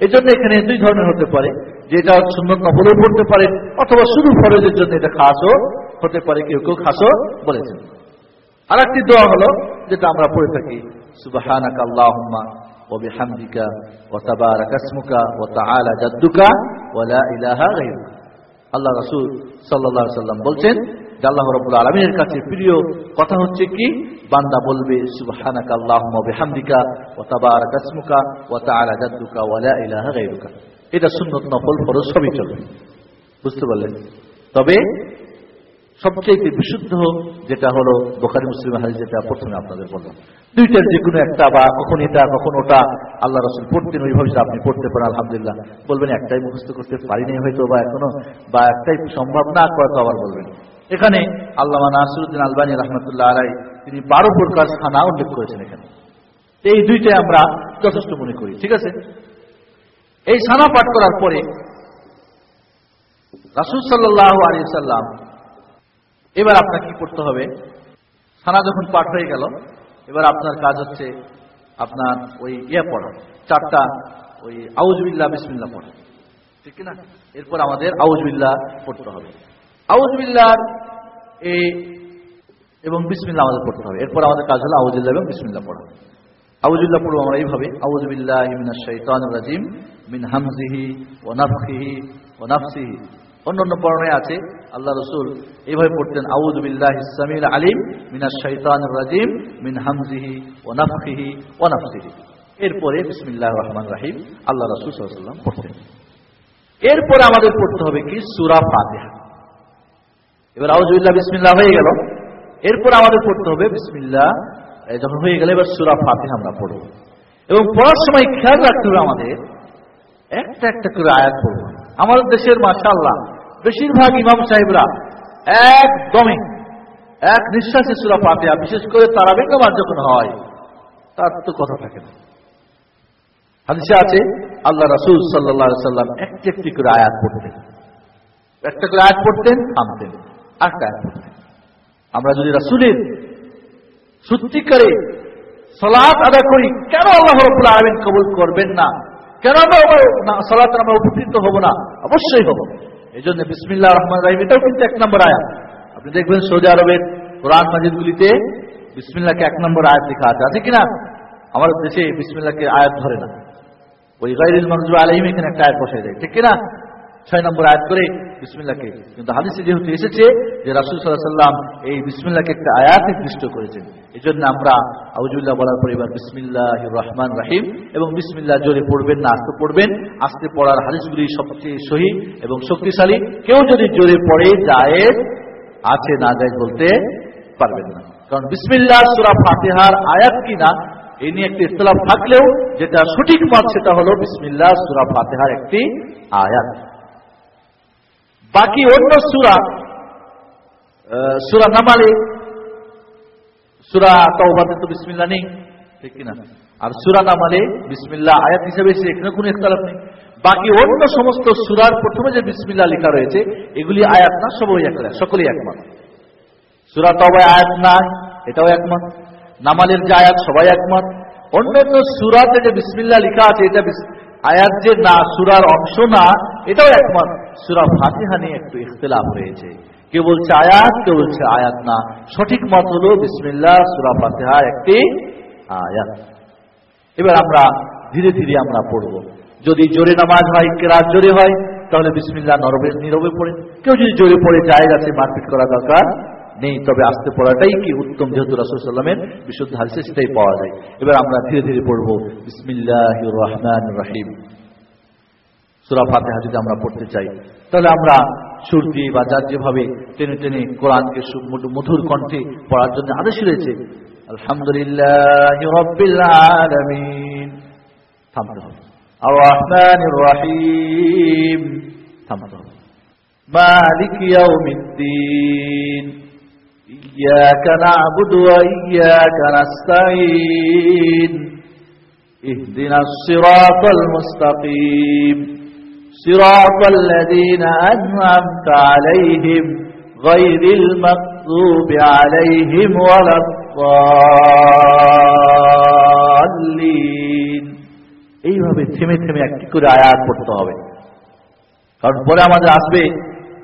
S1: এই জন্য এখানে দুই ধরনের হতে পারে যেটা সুন্নত নফলেও পড়তে পারে, অথবা শুধু ফরজের জন্য এটা খাসও হতে পারে, কেউ কেউ খাসও বলেছেন। আর একটি দোয়া হলো, যেটা আমরা পড়ে থাকি। সুবহানাকা আল্লাহুম্মা ওয়া বিহামদিকা ওয়া তাবারাকা ইসমুকা ওয়া তাআলা জাদ্দুকা ওয়া লা ইলাহা গায়রুকা। আল্লাহ রাসূল সাল্লাল্লাহু আলাইহি সাল্লাম বলছেন, যে আল্লাহ রাব্বুল আলামিনের কাছে প্রিয় কথা হচ্ছে কি? বান্দা বলবে, সুবহানাকা আল্লাহুম্মা বিহামদিকা ওয়া তাবারাকা ইসমুকা ওয়া তাআলা জাদ্দুকা ওয়া লা ইলাহা গায়রুকা। এটা সুন্নত নফল ফরজ সবই চলবে বুঝতে পারলেন? তবে সবচেয়ে বিশুদ্ধ যেটা হলো বোখারি মুসলিম হাদিস যেটা প্রথমে আপনাদের বললাম। দুইটার যে কোনো একটা বা কখন এটা, কখন ওটা, আল্লাহ রসুল পড়তেন, ওইভাবে আপনি পড়তে পারেন, আলহামদুলিল্লাহ। বলবেন একটাই মুখস্থ করতে পারিনি হয়তো বা এখনও, বা একটাই সম্ভব না করা তো আবার বলবেন। এখানে আল্লাহ নাসিরুদ্দিন আলবানী রহমতুল্লাহ আলাই তিনি বারো প্রকার খানা উল্লেখ করেছেন এখানে। এই দুইটাই আমরা যথেষ্ট মনে করি, ঠিক আছে? এই সানা পাঠ করার পরে রাসুল সাল্লাহ আলী সাল্লাম এবার আপনার কি করতে হবে? সানা যখন পাঠ হয়ে গেল, এবার আপনার কাজ হচ্ছে আপনার ওই ইয়ে পড়া, চারটা ওই আউজবিল্লা বিসমিল্লা পড়া। ঠিক না এরপর আমাদের আউজবিল্লা পড়তে হবে। আউজবিল্লার এই এবং বিসমিল্লা আমাদের পড়তে হবে। এরপর আমাদের কাজ হলো আউজুল্লাহ এবং বিসমিল্লা পড়া। আউজুল্লাহ পড়ব আমরা এইভাবে। আউজবিল্লাহ মিনাশ শাইতানির রাজিম, মিন হামজিহি ও নাফখিহি ও নাফসিহি। অন্যান্য বর্ণায় আছে আল্লাহ রসুল এইভাবে পড়তেন আউদুবিল্লাহ ইসলামিল আলিম মিনাস শৈতান রাজিম মিন হামজিহি ও নাফিহি ও নাফসিহি। এরপরে বিসমিল্লাহ রহমান রাহিম আল্লাহ রসুল সাল্লাম পড়তেন। এরপরে আমাদের পড়তে হবে কি? সুরা ফাতেহা। এবার আউজুবিল্লাহ বিসমিল্লাহ হয়ে গেল। এরপর আমাদের পড়তে হবে বিসমিল্লাহ যখন হয়ে গেলে, এবার সুরা ফাতেহা আমরা পড়ব। এবং পড়ার সময় খেয়াল রাখতে হবে আমাদের, একটা একটা করে আয়াত পড়ব। আমাদের দেশের মাশাল্লাহ বেশিরভাগ ইমাম সাহেবরা একদমই এক নিঃশ্বাসে সুরা ফাতেহা, বিশেষ করে তারাবিক নামাজ যখন হয়, তার তো কথা থাকে না। হাদিসে আছে, আল্লাহ রাসুল সাল্লাহ সাল্লাম একটি একটি করে আয়াত পড়তেন। একটা করে আয়াত পড়তেন, থামতেন। একটা আয়াত পড়তেন। আমরা যদি রাসুলের সত্যিকারে সলাৎ আদায় করি, কেন আল্লাহ রবুল আলমিন কবুল করবেন না? কেন আমরা সলাৎ আমরা উপকৃত হব না? অবশ্যই হব। এই জন্য বিসমিল্লা রহমান রাহিম, এটাও কিন্তু এক নম্বর আয়াত। আপনি দেখবেন সৌদি আরবের কোরআন মাজিদগুলিতে বিসমিল্লাকে এক নম্বর আয়াত লেখা আছে। আছে কিনা? আমার দেশে বিসমিল্লাকে আয়াত ধরে না। ওই গাইরুল মঞ্জুর আলহিম এখানে একটা আয়াত বসাই দেয়। ঠিক কিনা? ছয় নম্বর আয়াত করে বিসমিল্লাহকে। কিন্তু হাদিসে যেহেতু এসেছে যে রাসুল সাল্লাহ সাল্লাম এই বিসমিল্লাকে একটা আয়াত নির্দিষ্ট করেছেন এই জন্য আমরা আউজুল্লাহ বলার পর এবার বিসমিল্লাহ রহমান রাহিম এবং বিসমিল্লাহ জোরে পড়বেন না, আস্তে পড়বেন। আস্তে পড়ার হাদিসগুলি সবচেয়ে সহি এবং শক্তিশালী। কেউ যদি জোরে পড়ে যায় আছে না যায় বলতে পারবেন না। কারণ বিসমিল্লাহ সুরা ফাতেহার আয়াত কিনা এই নিয়ে একটি ইতলাফ থাকলেও যেটা সঠিক মত সেটা হলো বিসমিল্লাহ সুরা ফাতেহার একটি আয়াত। বাকি অন্য সুরা সুরা নামালে, সুরা তওবাতে তো বিসমিল্লাহ নেই, ঠিক কিনা? আর সুরা নামালে বিসমিল্লাহ আয়াত হিসেবে এখানে কোনো ইখতালাফ নেই। বাকি অন্য সমস্ত সুরার প্রথমে যে বিসমিল্লাহ লেখা রয়েছে, এগুলি আয়াত না, সবই এক সকলেই একমত সুরা তবায় আয়াত না, এটাও একমত নামালের যে আয়াত, সবাই একমত অন্যান্য সুরাতে যে বিসমিল্লাহ লেখা আছে, এটা আয়াত যে না, সুরার অংশ না, এটাও একমাত্র সুরা ফাতিহা নিয়ে একটু ইখতলাফ রয়েছে। কেউ বলছে আয়াত, কেউ বলছে আয়াত না। সঠিক মত হলো বিসমিল্লাহ, সুরা ফাতিহা একটি আয়াত। এবার আমরা ধীরে ধীরে আমরা পড়ব। যদি জোরে নামাজ হয়, কেরাত জোরে হয়, তাহলে বিসমিল্লাহ নরবে নীরবে পড়ে। কেউ যদি জোরে পড়ে যায় আছে, মারপিট করা দরকার নেই। তবে আসতে পড়াটাই কি উত্তম, যেহেতু রাসুল সাল্লামের বিশুদ্ধ হাদিসে সেটাই পাওয়া যায়। এবার আমরা ধীরে ধীরে পড়ব। বিসমিল্লাহ রহমান রহিম। সুরা ফাতেহা যদি আমরা পড়তে চাই, তাহলে আমরা সুর দিয়ে বা যার যেভাবে টেনে টেনে কোরআনকে মধুর কণ্ঠে পড়ার জন্য আদেশ রয়েছে আলহামদুলিল্লাহ থামতে হবে। মালিক ইয়াউমিদ্দিন। إياك نعبد وإياك نستعين اهدنا الصراط المستقيم صراط الذين أنعمت عليهم غير المغضوب عليهم ولا الضالين এইভাবে থেমে থেমে একটি করে আয়াত পড়তে হবে কারণ পরে আমাদের আসবে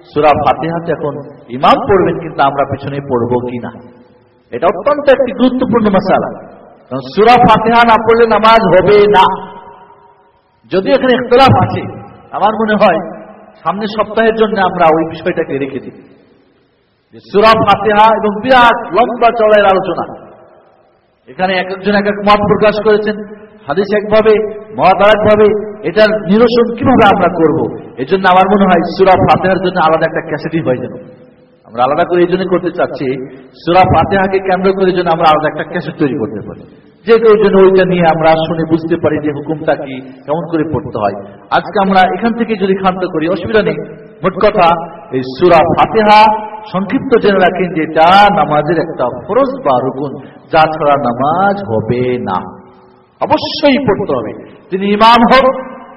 S1: সুরা ফাতেহাতে এখন ইমাম পড়বেন, কিন্তু আমরা পেছনে পড়ব কি না এটা অত্যন্ত একটি গুরুত্বপূর্ণ মশালা। কারণ সুরা ফাতেহা না পড়লে নামাজ হবে না। যদি এখানে ইখতলাফ আছে, আমার মনে হয় সামনের সপ্তাহের জন্য আমরা ওই বিষয়টাকে রেখে দিই। সুরা ফাতেহা এবং বিরাট লম্বা চড়াইয়ের আলোচনা। এখানে এক একজন এক এক মত প্রকাশ করেছেন। হাদিস একভাবে মত এটার নিরসন কীভাবে আমরা করব? এই জন্য আমার মনে হয় সুরা ফাতেহার জন্য আলাদা একটা ক্যাসেটই হয়ে যেন আমরা আলাদা করে এই জন্য করতে চাচ্ছি, সুরা ফাতেহাকে কেন্দ্র করে জন্য আমরা আলাদা একটা ক্যাসেট তৈরি করতে পারি। যে কেউ জন্য ওইটা নিয়ে আমরা শুনে বুঝতে পারি যে হুকুমটা কি, কেমন করে পড়তে হয়। আজকে আমরা এখান থেকে যদি ক্ষান্ত করি, অসুবিধা নেই। মোট কথা, এই সুরা ফাতেহা সংক্ষিপ্ত জেনে রাখেন যে এটা নামাজের একটা ফরজ বা রুকুন, যা ছাড়া নামাজ হবে না। অবশ্যই পড়তে হবে। তিনি ইমাম হোক,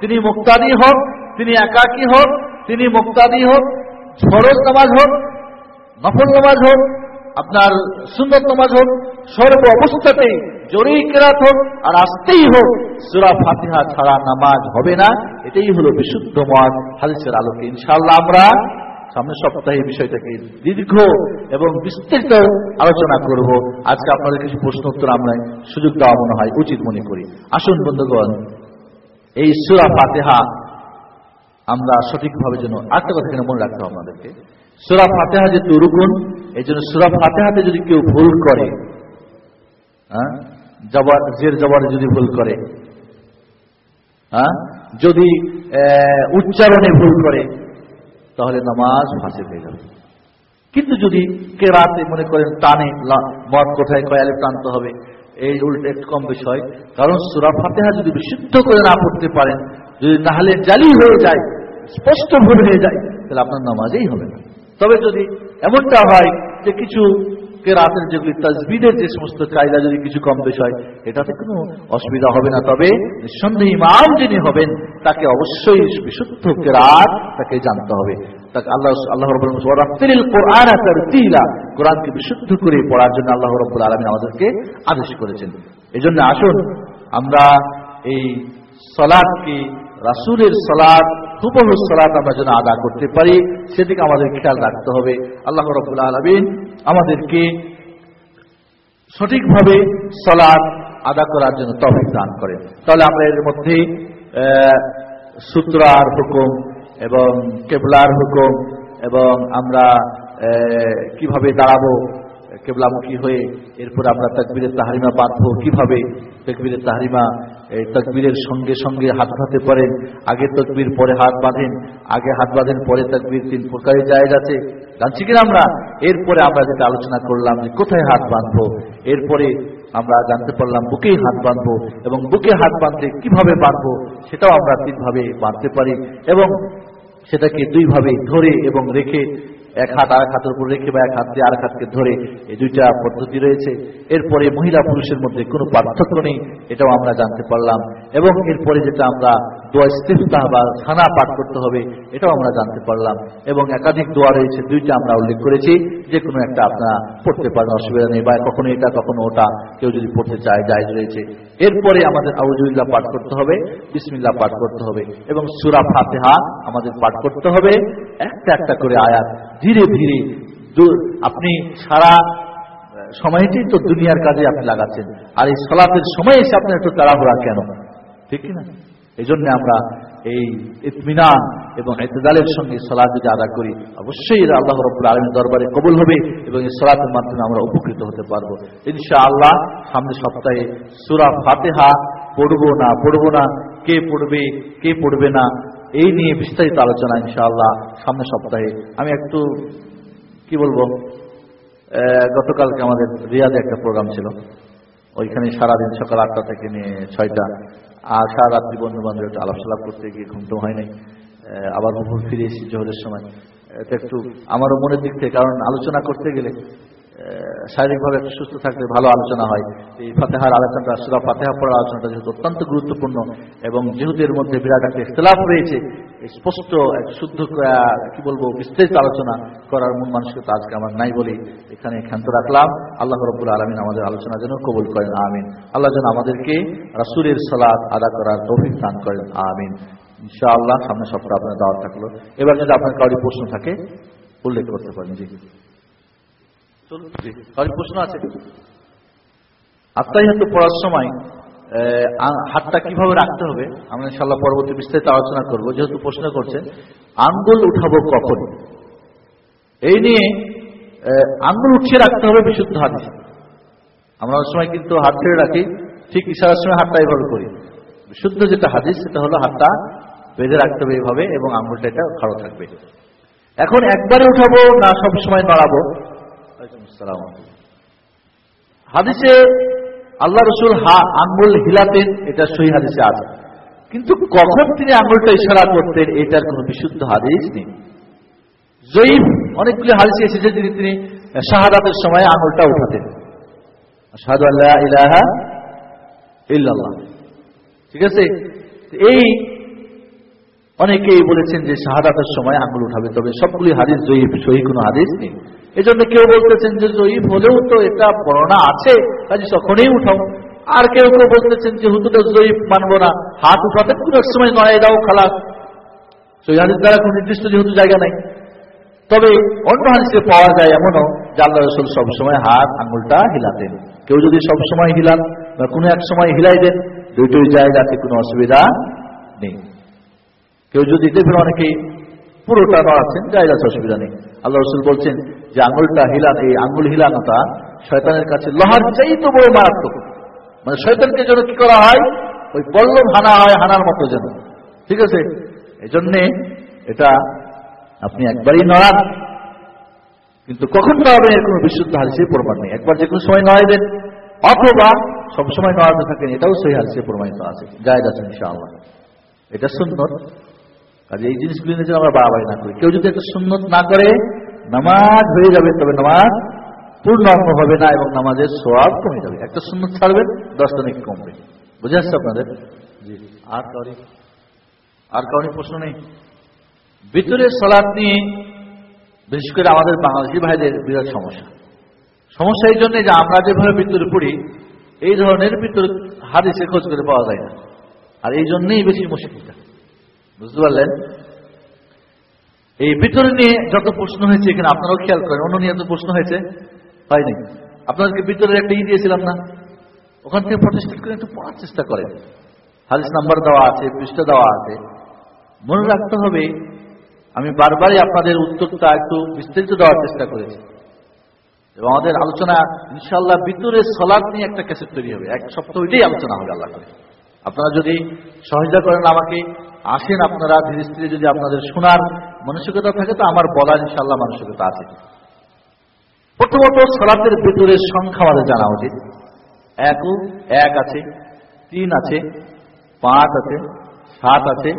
S1: তিনি মুক্তাদি হোক তিনি একাকী হোক, তিনি মুক্তাদি হোক, ফরজ নামাজ হোক, নফল নামাজ হোক, আপনার সুন্দর নামাজ হোক, সর্ব অবস্থাতেই জরুরি কেরাত হোক, আর আসতেই হোক, সুরা ফাতিহা ছাড়া নামাজ হবে না। এটাই হলো বিশুদ্ধ মত, হাদিসের আলোকে। ইনশাল্লাহ আমরা সামনের সপ্তাহে বিষয়টাকে দীর্ঘ এবং বিস্তৃত আলোচনা করব। আজকে আপনাদের কিছু প্রশ্ন উত্তর আমরা সুযোগ দেওয়া মনে হয় উচিত মনে করি। আসুন বন্ধুগণ, এই সুরা ফাতেহা আমরা সঠিকভাবে যেন একটা কথা এখানে মনে রাখতে হবে আমাদেরকে। সুরা ফাতেহা যে তুরুগুন এই জন্য সুরা ফাতেহাতে যদি কেউ ভুল করে হ্যাঁ জবার জের জবারে যদি ভুল করে হ্যাঁ যদি উচ্চারণে ভুল করে, তাহলে নামাজ ফাঁসে হয়ে যাবে। কিন্তু যদি কে রাতে মনে করেন টানে মদ কোথায় কয়ালে টানতে হবে, এই উল্টো একটু কম বিষয়। কারণ সুরা ফাতেহা যদি বিশুদ্ধ করে না পড়তে পারেন, যদি নাহলে জালি হয়ে যায় স্পষ্ট ভুল হয়ে যায়, তাহলে আপনার নামাজেই হবে না। তবে যদি এমনটা হয় যে কিছু রাতের যেগুলি তাজবিদের যে সমস্ত কায়দা যদি কিছু কম বেশ হয়, এটাতে কোনো অসুবিধা হবে না। তবে নিঃসন্দেহ ইমাম যিনি হবেন, তাকে অবশ্যই বিশুদ্ধ কেরাত তাকে জানতে হবে। তাকে আল্লাহ আল্লাহ রব্বুল কোরআন কোরআনকে বিশুদ্ধ করে পড়ার জন্য আল্লাহ রব্বুল আলমী আমাদেরকে আদেশ করেছেন। এই জন্য আসুন, আমরা এই সলাদকে রাসুলের সলাদ হুবহু সলাদ আমরা যেন আদা করতে পারি, সেদিকে আমাদের খেয়াল রাখতে হবে। আল্লাহ রবুল্লা আলমিন আমাদেরকে সঠিকভাবে সলাদ আদা করার জন্য তফিক দান করেন। তাহলে আমরা এর মধ্যে সূত্রার হুকুম এবং কেবলার হুকুম এবং আমরা কীভাবে দাঁড়াবো কেবলামুখী হয়ে, এরপর আমরা তকবীরের তাহারিমা বাঁধবো, কীভাবে তকবীরের তাহারিমা এই তকবীরের সঙ্গে সঙ্গে হাত বাঁধতে পারেন আগে তকবীর, পরে হাত বাঁধেন, আগে হাত বাঁধেন, পরে তকবীর, তিন প্রকারের জায়গা আছে। জানছি কিনা আমরা? এরপরে আমরা যেটা আলোচনা করলাম যে কোথায় হাত বাঁধবো, এরপরে আমরা জানতে পারলাম বুকেই হাত বাঁধবো এবং বুকে হাত বাঁধতে কীভাবে বাঁধবো সেটাও আমরা তিনভাবে বাঁধতে পারি এবং সেটাকে দুইভাবে ধরে এবং রেখে এক হাত আর হাতের উপর রেখে বা এক হাত দিয়ে আর হাতকে ধরে এই দুইটা পদ্ধতি রয়েছে। এরপরে মহিলা পুরুষের মধ্যে কোনো পার্থক্য নেই, এটাও আমরা জানতে পারলাম। এবং এরপরে যেটা আমরা দোয়া ইস্তেফতাহ বা খানা পাঠ করতে হবে, এটাও আমরা জানতে পারলাম। এবং একাধিক দোয়া রয়েছে, দুইটা আমরা উল্লেখ করেছি, যে কোনো একটা আপনারা পড়তে পারেন, অসুবিধা নেই। বা কখনো এটা, কখনো ওটা, কেউ যদি পড়তে চায়, জায়জ রয়েছে। এরপরে আমাদের আউজুল্লাহ পাঠ করতে হবে বিসমিল্লা পাঠ করতে হবে এবং সুরা ফাতেহা আমাদের পাঠ করতে হবে। একটা একটা করে আয়াত ধীরে ধীরে আপনি সারা সময়টি তো দুনিয়ার কাজে আপনি লাগাচ্ছেন। আর এই সলাতের সময় এসে আপনার একটু তাড়াহুড়া কেন? ঠিক কিনা? এই জন্য আমরা এই ইতমিনান এবং এতেদালের সঙ্গে সলাদ যদি আদা করি, অবশ্যই আল্লাহ রব্বুল আলমীর দরবারে কবুল হবে এবং এই সলাতের মাধ্যমে আমরা উপকৃত হতে পারব। ইনশা আল্লাহ সামনের সপ্তাহে সুরা ফাতেহা পড়ব না পড়ব না, কে পড়বে কে পড়বে না, এই নিয়ে বিস্তারিত আলোচনা ইনশাআল্লাহ সামনে সপ্তাহে। আমি একটু, কি বলব গতকালকে আমাদের রিয়াদে একটা প্রোগ্রাম ছিল। ওইখানে সারাদিন সকাল আটটা থেকে নিয়ে ছয়টা আর সারা রাত্রি বন্ধু বান্ধব একটু আলাপ সালাপ করতে গিয়ে ঘুমতে হয় নাই। আবার ঘুম ফিরে এসেছি জোহরের সময়। এটা একটু আমারও মনের দিক থেকে, কারণ আলোচনা করতে গেলে শারীরিকভাবে একটু সুস্থ থাকলে ভালো আলোচনা হয়। এই ফাতেহার আলোচনাটা, সুরা ফাতেহা পড়ার আলোচনাটা যেহেতু অত্যন্ত গুরুত্বপূর্ণ এবং যেহেতু এর মধ্যে বিরাট একটা ইখতলাফ রয়েছে স্পষ্ট এক শুদ্ধ কি বলব, বিস্তারিত আলোচনা করার মন মানসিকতা আজকে আমার নাই বলে এখানে ক্ষান্ত রাখলাম। আল্লাহ রব্বুল আলমিন আমাদের আলোচনা যেন কবুল করেন, আমিন। আল্লাহ যেন আমাদেরকে রাসুলের সালাদ আদা করার তৌফিক দান করেন, আমিন। ইনশাআল্লাহ সামনে সপ্তাহে আপনার দাওয়াত থাকল। এবার যদি আপনার কাউরি প্রশ্ন থাকে, উল্লেখ করতে পারেন, জি। চলুন কাউরি প্রশ্ন আছে? আত্মাই হয়তো পড়ার সময় হাতটা কীভাবে রাখতে হবে? আমরা ইনশাল্লাহ পরবর্তী বিস্তারিত আলোচনা করব। যেহেতু প্রশ্ন করছেন, আঙ্গুল উঠাবো কখন? এই নিয়ে আঙ্গুল উঠিয়ে রাখতে হবে বিশুদ্ধ হাদিস আমরা সময় কিন্তু হাত ছেড়ে রাখি, ঠিক ইশারার সময় হাতটা এইভাবে করি। বিশুদ্ধ যেটা হাদিস, সেটা হলো হাতটা বেঁধে রাখতে হবে এইভাবে এবং আঙ্গুলটা এটা খাড়ো থাকবে। এখন একবারে উঠাবো না সব সময় নড়াবো? হাদিসে আল্লাহ রসুল হা আঙ্গুল হিলাতেন, এটা সহি হাদিসে আছে। কিন্তু কখন তিনি আঙ্গুলটা ইশারা করতেন, এটার কোনো বিশুদ্ধ হাদিস নেই। জয়ীফ, অনেকগুলি হাদিসে এসেছে তিনি তিনি শাহাদাতের সময় আঙুলটা উঠাতেন। আল্লাহ ইলাহা ঠিক আছে? এই অনেকেই বলেছেন যে শাহাদাতের সময় আঙুল উঠাবে, তবে সবগুলি হাদিস জয়ীফ, সহি কোনো হাদিস নেই। এই জন্য কেউ বলতেছেন যে জয়ীফ হলেও তো এটা বর্ণনা আছে, কাজে তখনই উঠাও। আর কেউ কেউ বলতেছেন যে হুতুটা জয়ীফ মানবো না। হাত উঠাতে কোনো সময় নয় দাও খালাস সহি দ্বারা কোনো নির্দিষ্ট যেহেতু জায়গা নাই। তবে অন্য হাদিসে পাওয়া যায় এমনও যে আল্লাহ রসুল সবসময় হাত, আঙুলটা হিলাতেন। কেউ যদি সবসময় হিলান বা কোনো এক সময় হিলাই দেন, দুইটোই জায়গাতে কোনো অসুবিধা নেই। কেউ যদি দেখবেন অনেকেই পুরোটা নড়াচ্ছেন জায়গা আছে অসুবিধা নেই। আল্লাহ রসুল বলছেন যে আঙ্গুলটা হিলান, এই আঙ্গুল হিলানোটা শয়তানের কাছে লোহার চাইতে বড় মারাত্মক। মানে শয়তানকে যেন কি করা হয়? ওই পল্লব হানা হয়, হানার মতো যেন। ঠিক আছে? এই জন্যে এটা আপনি একবারই নড়ান। কিন্তু কখন নড়াবেন এর কোনো বিশুদ্ধ হাদিসে প্রমাণ নেই। একবার যে কোনো সময় নড়াইবেন। অথবা সবসময় নড়াতে থাকেন, এটাও সেই হাদিসে প্রমাণিত আছে। জায়দ আছে, ইনশাআল্লাহ। এটা সুন্নত। কাজে এই জিনিসগুলি নিয়ে আমরা বাড়াবাড়ি না করি। কেউ যদি একটা সুন্নত না করে নামাজ হয়ে যাবে তবে নামাজ পূর্ণাঙ্গ হবে না এবং নামাজের সোয়াব কমে যাবে। একটা সুন্নত ছাড়বেন দশটা নাকি কমবে। বুঝে আসছে আপনাদের? জি। আর কারি আর কারণে প্রশ্ন নেই? ভিতরের সলাদ নিয়ে বিশেষ করে আমাদের বাংলাদেশি ভাইদের বিরাট সমস্যা। সমস্যা এই জন্য যে আমরা যেভাবে ভিতরে পড়ি এই ধরনের ভিতর হাদিসে খোঁজ করে পাওয়া যায় না। আর এই জন্যেই বেশি মুশকিলটা। বুঝতে পারলেন? এই ভিতরে নিয়ে যত প্রশ্ন হয়েছে এখানে আপনারাও খেয়াল করেন, অন্য নিয়ে এত প্রশ্ন হয়েছে হয়নি। আপনাদেরকে ভিতরে একটা ই দিয়েছিলাম না? ওখান থেকে প্রতিষ্ঠিত করে একটু পড়ার চেষ্টা করেন। হাদিস নাম্বার দেওয়া আছে, পৃষ্ঠা দেওয়া আছে। মনে রাখতে হবে, আমি বারবারই আপনাদের উত্তরটা একটু বিস্তারিত দেওয়ার চেষ্টা করেছি। এবং আমাদের আলোচনা ইনশাল্লাহ ভিতরে সলাদ নিয়ে একটা ক্যাসেট তৈরি হবে। এক সপ্তাহ ওইটাই আলোচনা হবে আল্লাহ করে আপনারা যদি সহযোগিতা করেন আমাকে আসেন আপনারা ধীরে ধীরে যদি আপনাদের শোনার মানসিকতা থাকে, তো আমার বলার ইনশাল্লাহ মানসিকতা আছে। প্রথমত সলাতের ভিতরের সংখ্যা আমাদের জানা উচিত। এক এক আছে, তিন আছে, পাঁচ আছে, সাত আছে,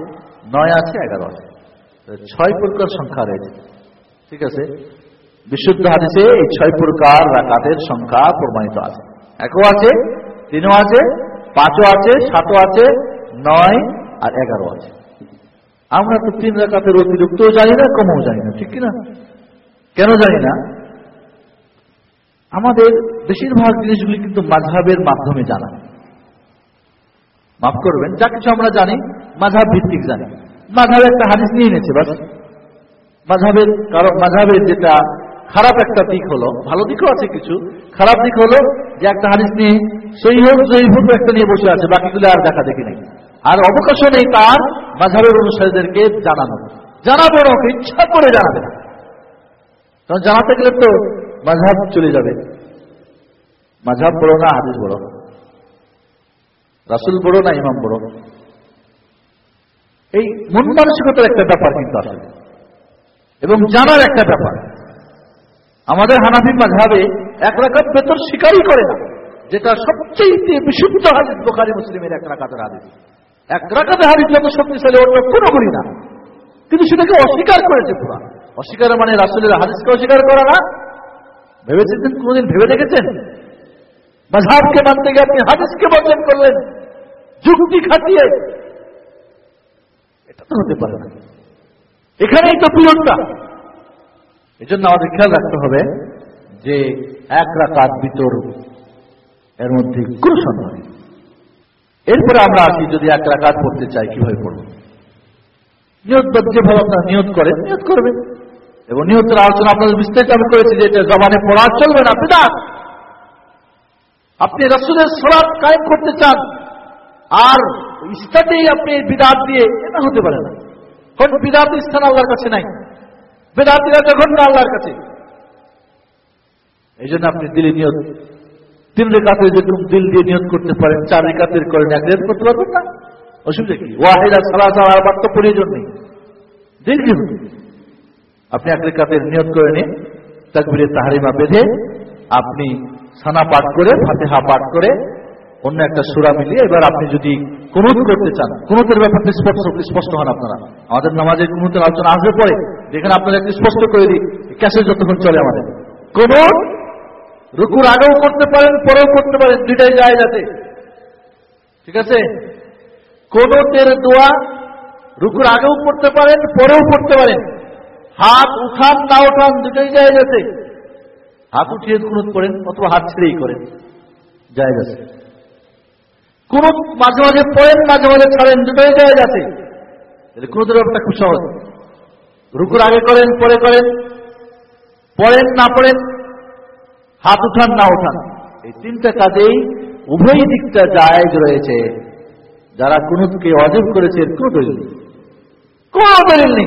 S1: নয় আছে, এগারো আছে। ছয় প্রকার সংখ্যা রয়েছে। ঠিক আছে? বিশুদ্ধ হাদিসে এই ছয় প্রকার রাকাতের সংখ্যা প্রমাণিত আছে। একও আছে, তিনও আছে, পাঁচও আছে, সাতও আছে, নয় আর এগারো আছে। আমরা তো তিন রাকাতের অতিরিক্ত জানি না, কমও জানি না, ঠিক কিনা কেন জানি না? আমাদের বেশিরভাগ জিনিসগুলি কিন্তু মাঝহাবের মাধ্যমে জানা। মাফ করবেন, যা কিছু আমরা জানি, মাঝহাব ভিত্তিক জানি। মাঝহাবে একটা হাদিস নিয়ে এনেছে বাস। মাঝাবের কারণ মাঝাবের যেটা খারাপ একটা দিক হলো, ভালো দিকও আছে কিছু, খারাপ দিক হলো যে একটা হাদিস নিয়ে সেই হোক জয়ী হোক একটা নিয়ে বসে আছে, বাকিগুলো আর দেখা দেখি নেই। আর অবকাশ নেই তার মাঝহাবের অনুসারীদেরকে জানানো। জানাবে না, ইচ্ছা করে জানাবে কারণ জানাতে গেলে তো মাঝহাব চলে যাবে। মাঝহাব বড় না, হাদিস বড় রাসুল বড় না, ইমাম বড় এই মন মানসিকতার একটা ব্যাপার কিন্তু আসলে এবং জানার একটা ব্যাপার। আমাদের হানাফি মাঝহাবে এক রাকাত বেতর স্বীকারই করে না, যেটা সবচেয়ে বিশুদ্ধ হাদিস বোখারি, মুসলিমের এক রাকাতের হাদিস। এক রাকাতের হাদিস যত শক্তিশালী অন্য কোনো করি না। কিন্তু সেটাকে অস্বীকার করেছে পুরা অস্বীকার মানে রাসুলের হাদিসকে অস্বীকার করা না। ভেবেছেন কোনদিন ভেবে দেখেছেন? মাঝহাবকে মানতে গিয়ে আপনি হাদিসকে বর্জন করলেন। যুক্তি খাটিয়ে। এটা তো হতে পারে না। এখানেই তো এই জন্য আমাদের খেয়াল রাখতে হবে যে এক রাকাত ভিতর এর মধ্যে কোনো সন্দেহ নেই। এরপরে আমরা আসি, যদি এক রাকাত পড়তে চাই, কীভাবে পড়ব? নিয়ত যেভাবে আপনারা নিয়ত করেন, নিয়ত করবেন। এবং নিয়তের আলোচনা আপনাদের বিস্তারিত আমি করেছি যে এটা জবানে পড়া চলবে না পিতা আপনি রসুলের সরাব কায়েম করতে চান, আর ইস্তাতেই আপনি বিদাত দিয়ে, এটা হতে পারে না। কোন বিদাত স্থান আল্লাহর কাছে নাই। বেদাতিরা যখন না আল্লাহর কাছে। এই জন্য আপনি দিলে নিয়ত তিন রেখাতে যেরকম দিল দিয়ে নিয়োগ করতে পারেন, চার রেখাতের করেন এক রেখাত করতে পারবেন না? অসুবিধা কি? ওয়াহিদা সারা সারা আর তো প্রয়োজন নেই। দিল কি আপনি এক রেখাতের নিয়োগ করে নিয়ে তাকবিরে তাহারিমা বেঁধে আপনি সানা পাঠ করে, ফাতেহা পাঠ করে অন্য একটা সুরা মিলিয়ে এবার আপনি যদি কুনুত করতে চান, কুনুতের ব্যাপারটা স্পষ্ট স্পষ্ট হন আপনারা। আমাদের নামাজের কুনুতের আলোচনা আসবে পরে। যেখানে আপনারা একটু স্পষ্ট করে দিই ক্যাশে যতক্ষণ চলে আমাদের। কোন রুকুর আগেও করতে পারেন, পরেও করতে পারেন, দুইটাই যায় যাতে। ঠিক আছে? কোনটের দোয়া রুকুর আগেও করতে পারেন, পরেও করতে পারেন। হাত উঠান, না উঠান দুটোই যায় যাতে। হাত উঠিয়ে কুনুত করেন, অথবা হাত ছেড়েই করেন, যায় যাচ্ছে কোন মাঝে মাঝে পড়েন, মাঝে মাঝে ছাড়েন দুটোই যায় যাচ্ছে কোন ব্যাপারটা খুব সহজ। রুকুর আগে করেন, পরে করেন। পড়েন, না পড়েন হাত উঠান, না উঠান। এই তিনটা কাজেই উভয় দিকটা জায়জ রয়েছে। যারা কুনুতকে অজব করেছে কোন দলিল নেই। দলিল নেই।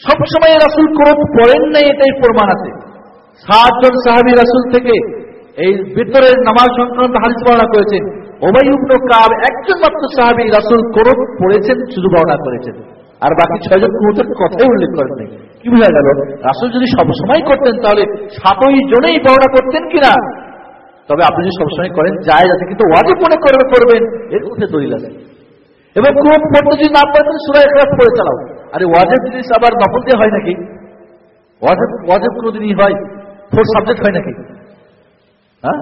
S1: সবসময় রাসুল কোরত পড়েন নাই, এটাই প্রমাণ আছে। সাতজন সাহাবি রাসুল থেকে এই ভিতরের নামাজ সংক্রান্ত হাদিস বর্ণনা করেছেন। ওবাইউবন কাব একজন মাত্র সাহাবি রাসুল কোরত পড়েছেন, শুধু বর্ণনা করেছেন। আর বাকি ছয়জন কুনুতের কথাই উল্লেখ করেন কি বোঝা গেল? রাসুল যদি সবসময় করতেন, তাহলে সাতই জনেই বর্ণনা করতেন কিনা? তবে আপনি যদি সবসময় করেন যায় যাতে কিন্তু ওয়াজিব মনে করবে করবেন, এর মধ্যে দলিল আছে। এবং কোন পড়তে যদি না পারেন সুরাই খারাপ করে চালাও। আরে ওয়াজেব জিনিস আবার নকল দিয়ে হয় নাকি? ওয়াজেব ওয়াজেব কোনোদিনই হয় ফোর সাবজেক্ট হয় নাকি? হ্যাঁ?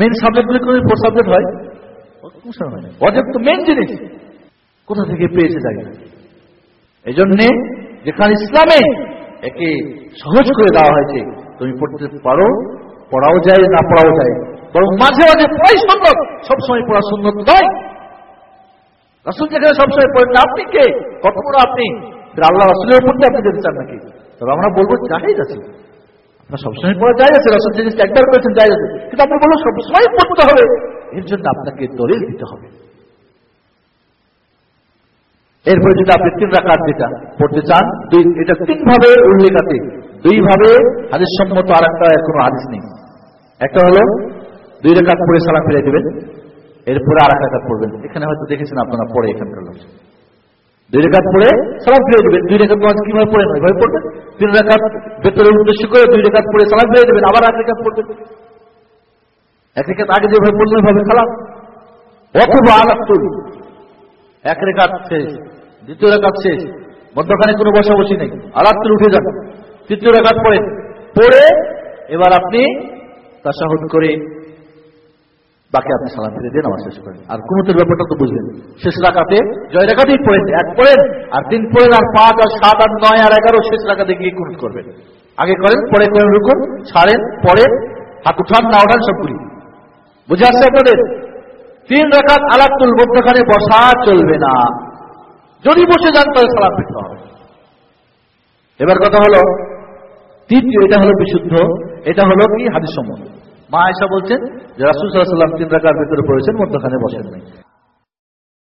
S1: মেন সাবজেক্টগুলি কোনো ফোর সাবজেক্ট হয়? ওয়াজেব তো মেন জিনিস। কোথা থেকে পেয়েছে জানি এই জন্যে যেখানে ইসলামে একে সহজ করে দেওয়া হয়েছে, তুমি পড়তে পারো, পড়াও যায়, না পড়াও যায়। বরং মাঝে মাঝে পড়াই সুন্নত সবসময় পড়া সুন্নত নয়। রাসুল যেখানে সবসময় পড়েন না, আপনি কে? কত বড় আপনি আল্লাহ রাসুলের উপর আপনি যেতে চান নাকি? তবে আমরা বলব যাই আছে। আপনার সবসময় পড়া যাই আছে, রাসুল জিনিস একবার করেছেন যাই আছে। কিন্তু আপনি বলব সবসময় পড়তে হবে। এর জন্য আপনাকে দলিল দিতে হবে। এরপরে যদি আপনি তিন রাখার যেটা পড়তে চান, দুই, এটা তিন ভাবে উল্লেখ আছে দুই ভাবে হাদিস সম্মত আর একটা কোনো হাদিস নেই। একটা হলো, দুই রেখাত পড়ে সালাম ফিরে দেবেন, এরপরে আর এক রেখাত পড়বেন। এখানে হয়তো দেখেছেন আপনারা পড়ে এখানকার লোক। দুই রেখাত পড়ে সালাম ফিরে দেবেন। দুই রেখাত নামাজ কীভাবে পড়েন ওইভাবে পড়বেন। তিন রেখাত ভেতরে উদ্দেশ্য করে দুই রেখাত পড়ে সালাম ফিরে দেবেন, আবার এক রেখাত পড়বেন। এক রেখাত আগে যেভাবে পড়লেন ওইভাবে সালাম। অথবা আলাতুল এক রেখাত শেষ, দ্বিতীয় রেখাত শেষ, মধ্যখানে কোনো বসা বসি নেই আলাদা উঠে যান তৃতীয় রাখাত পড়েন পড়ে, এবার আপনি তাসাহুদ করে বাকি আপনি সালাম ফিরে দিয়ে নামাজ শেষ করেন। আর কুনুতের ব্যাপারটা তো বুঝলেন শেষ রাখাতে জয় রাখাতেই পড়েন, এক পড়েন, আর তিন পড়েন, আর পাঁচ, আর সাত, আর নয়, আর এগারো, শেষ রাখাতে গিয়ে কুনুত করবেন। আগে করেন, পরে করেন, রুকুন, ছাড়েন পরে হাত উঠান, না ওঠান সবগুলি বুঝে আসছে আপনাদের? তিন রেখাত আলাতুল মধ্যখানে বসা চলবে না। যদি বসে যান, তাহলে সালাম ফিরতে হবে। এবার কথা হলো, তৃতীয়, এটা হলো বিশুদ্ধ, এটা হলো কি? হাদিস মা আয়সা বলছেন যে রাসুল সাল্লাহ সাল্লাম তিন রেখার ভেতরে পড়েছেন, মধ্যখানে বসেন নাই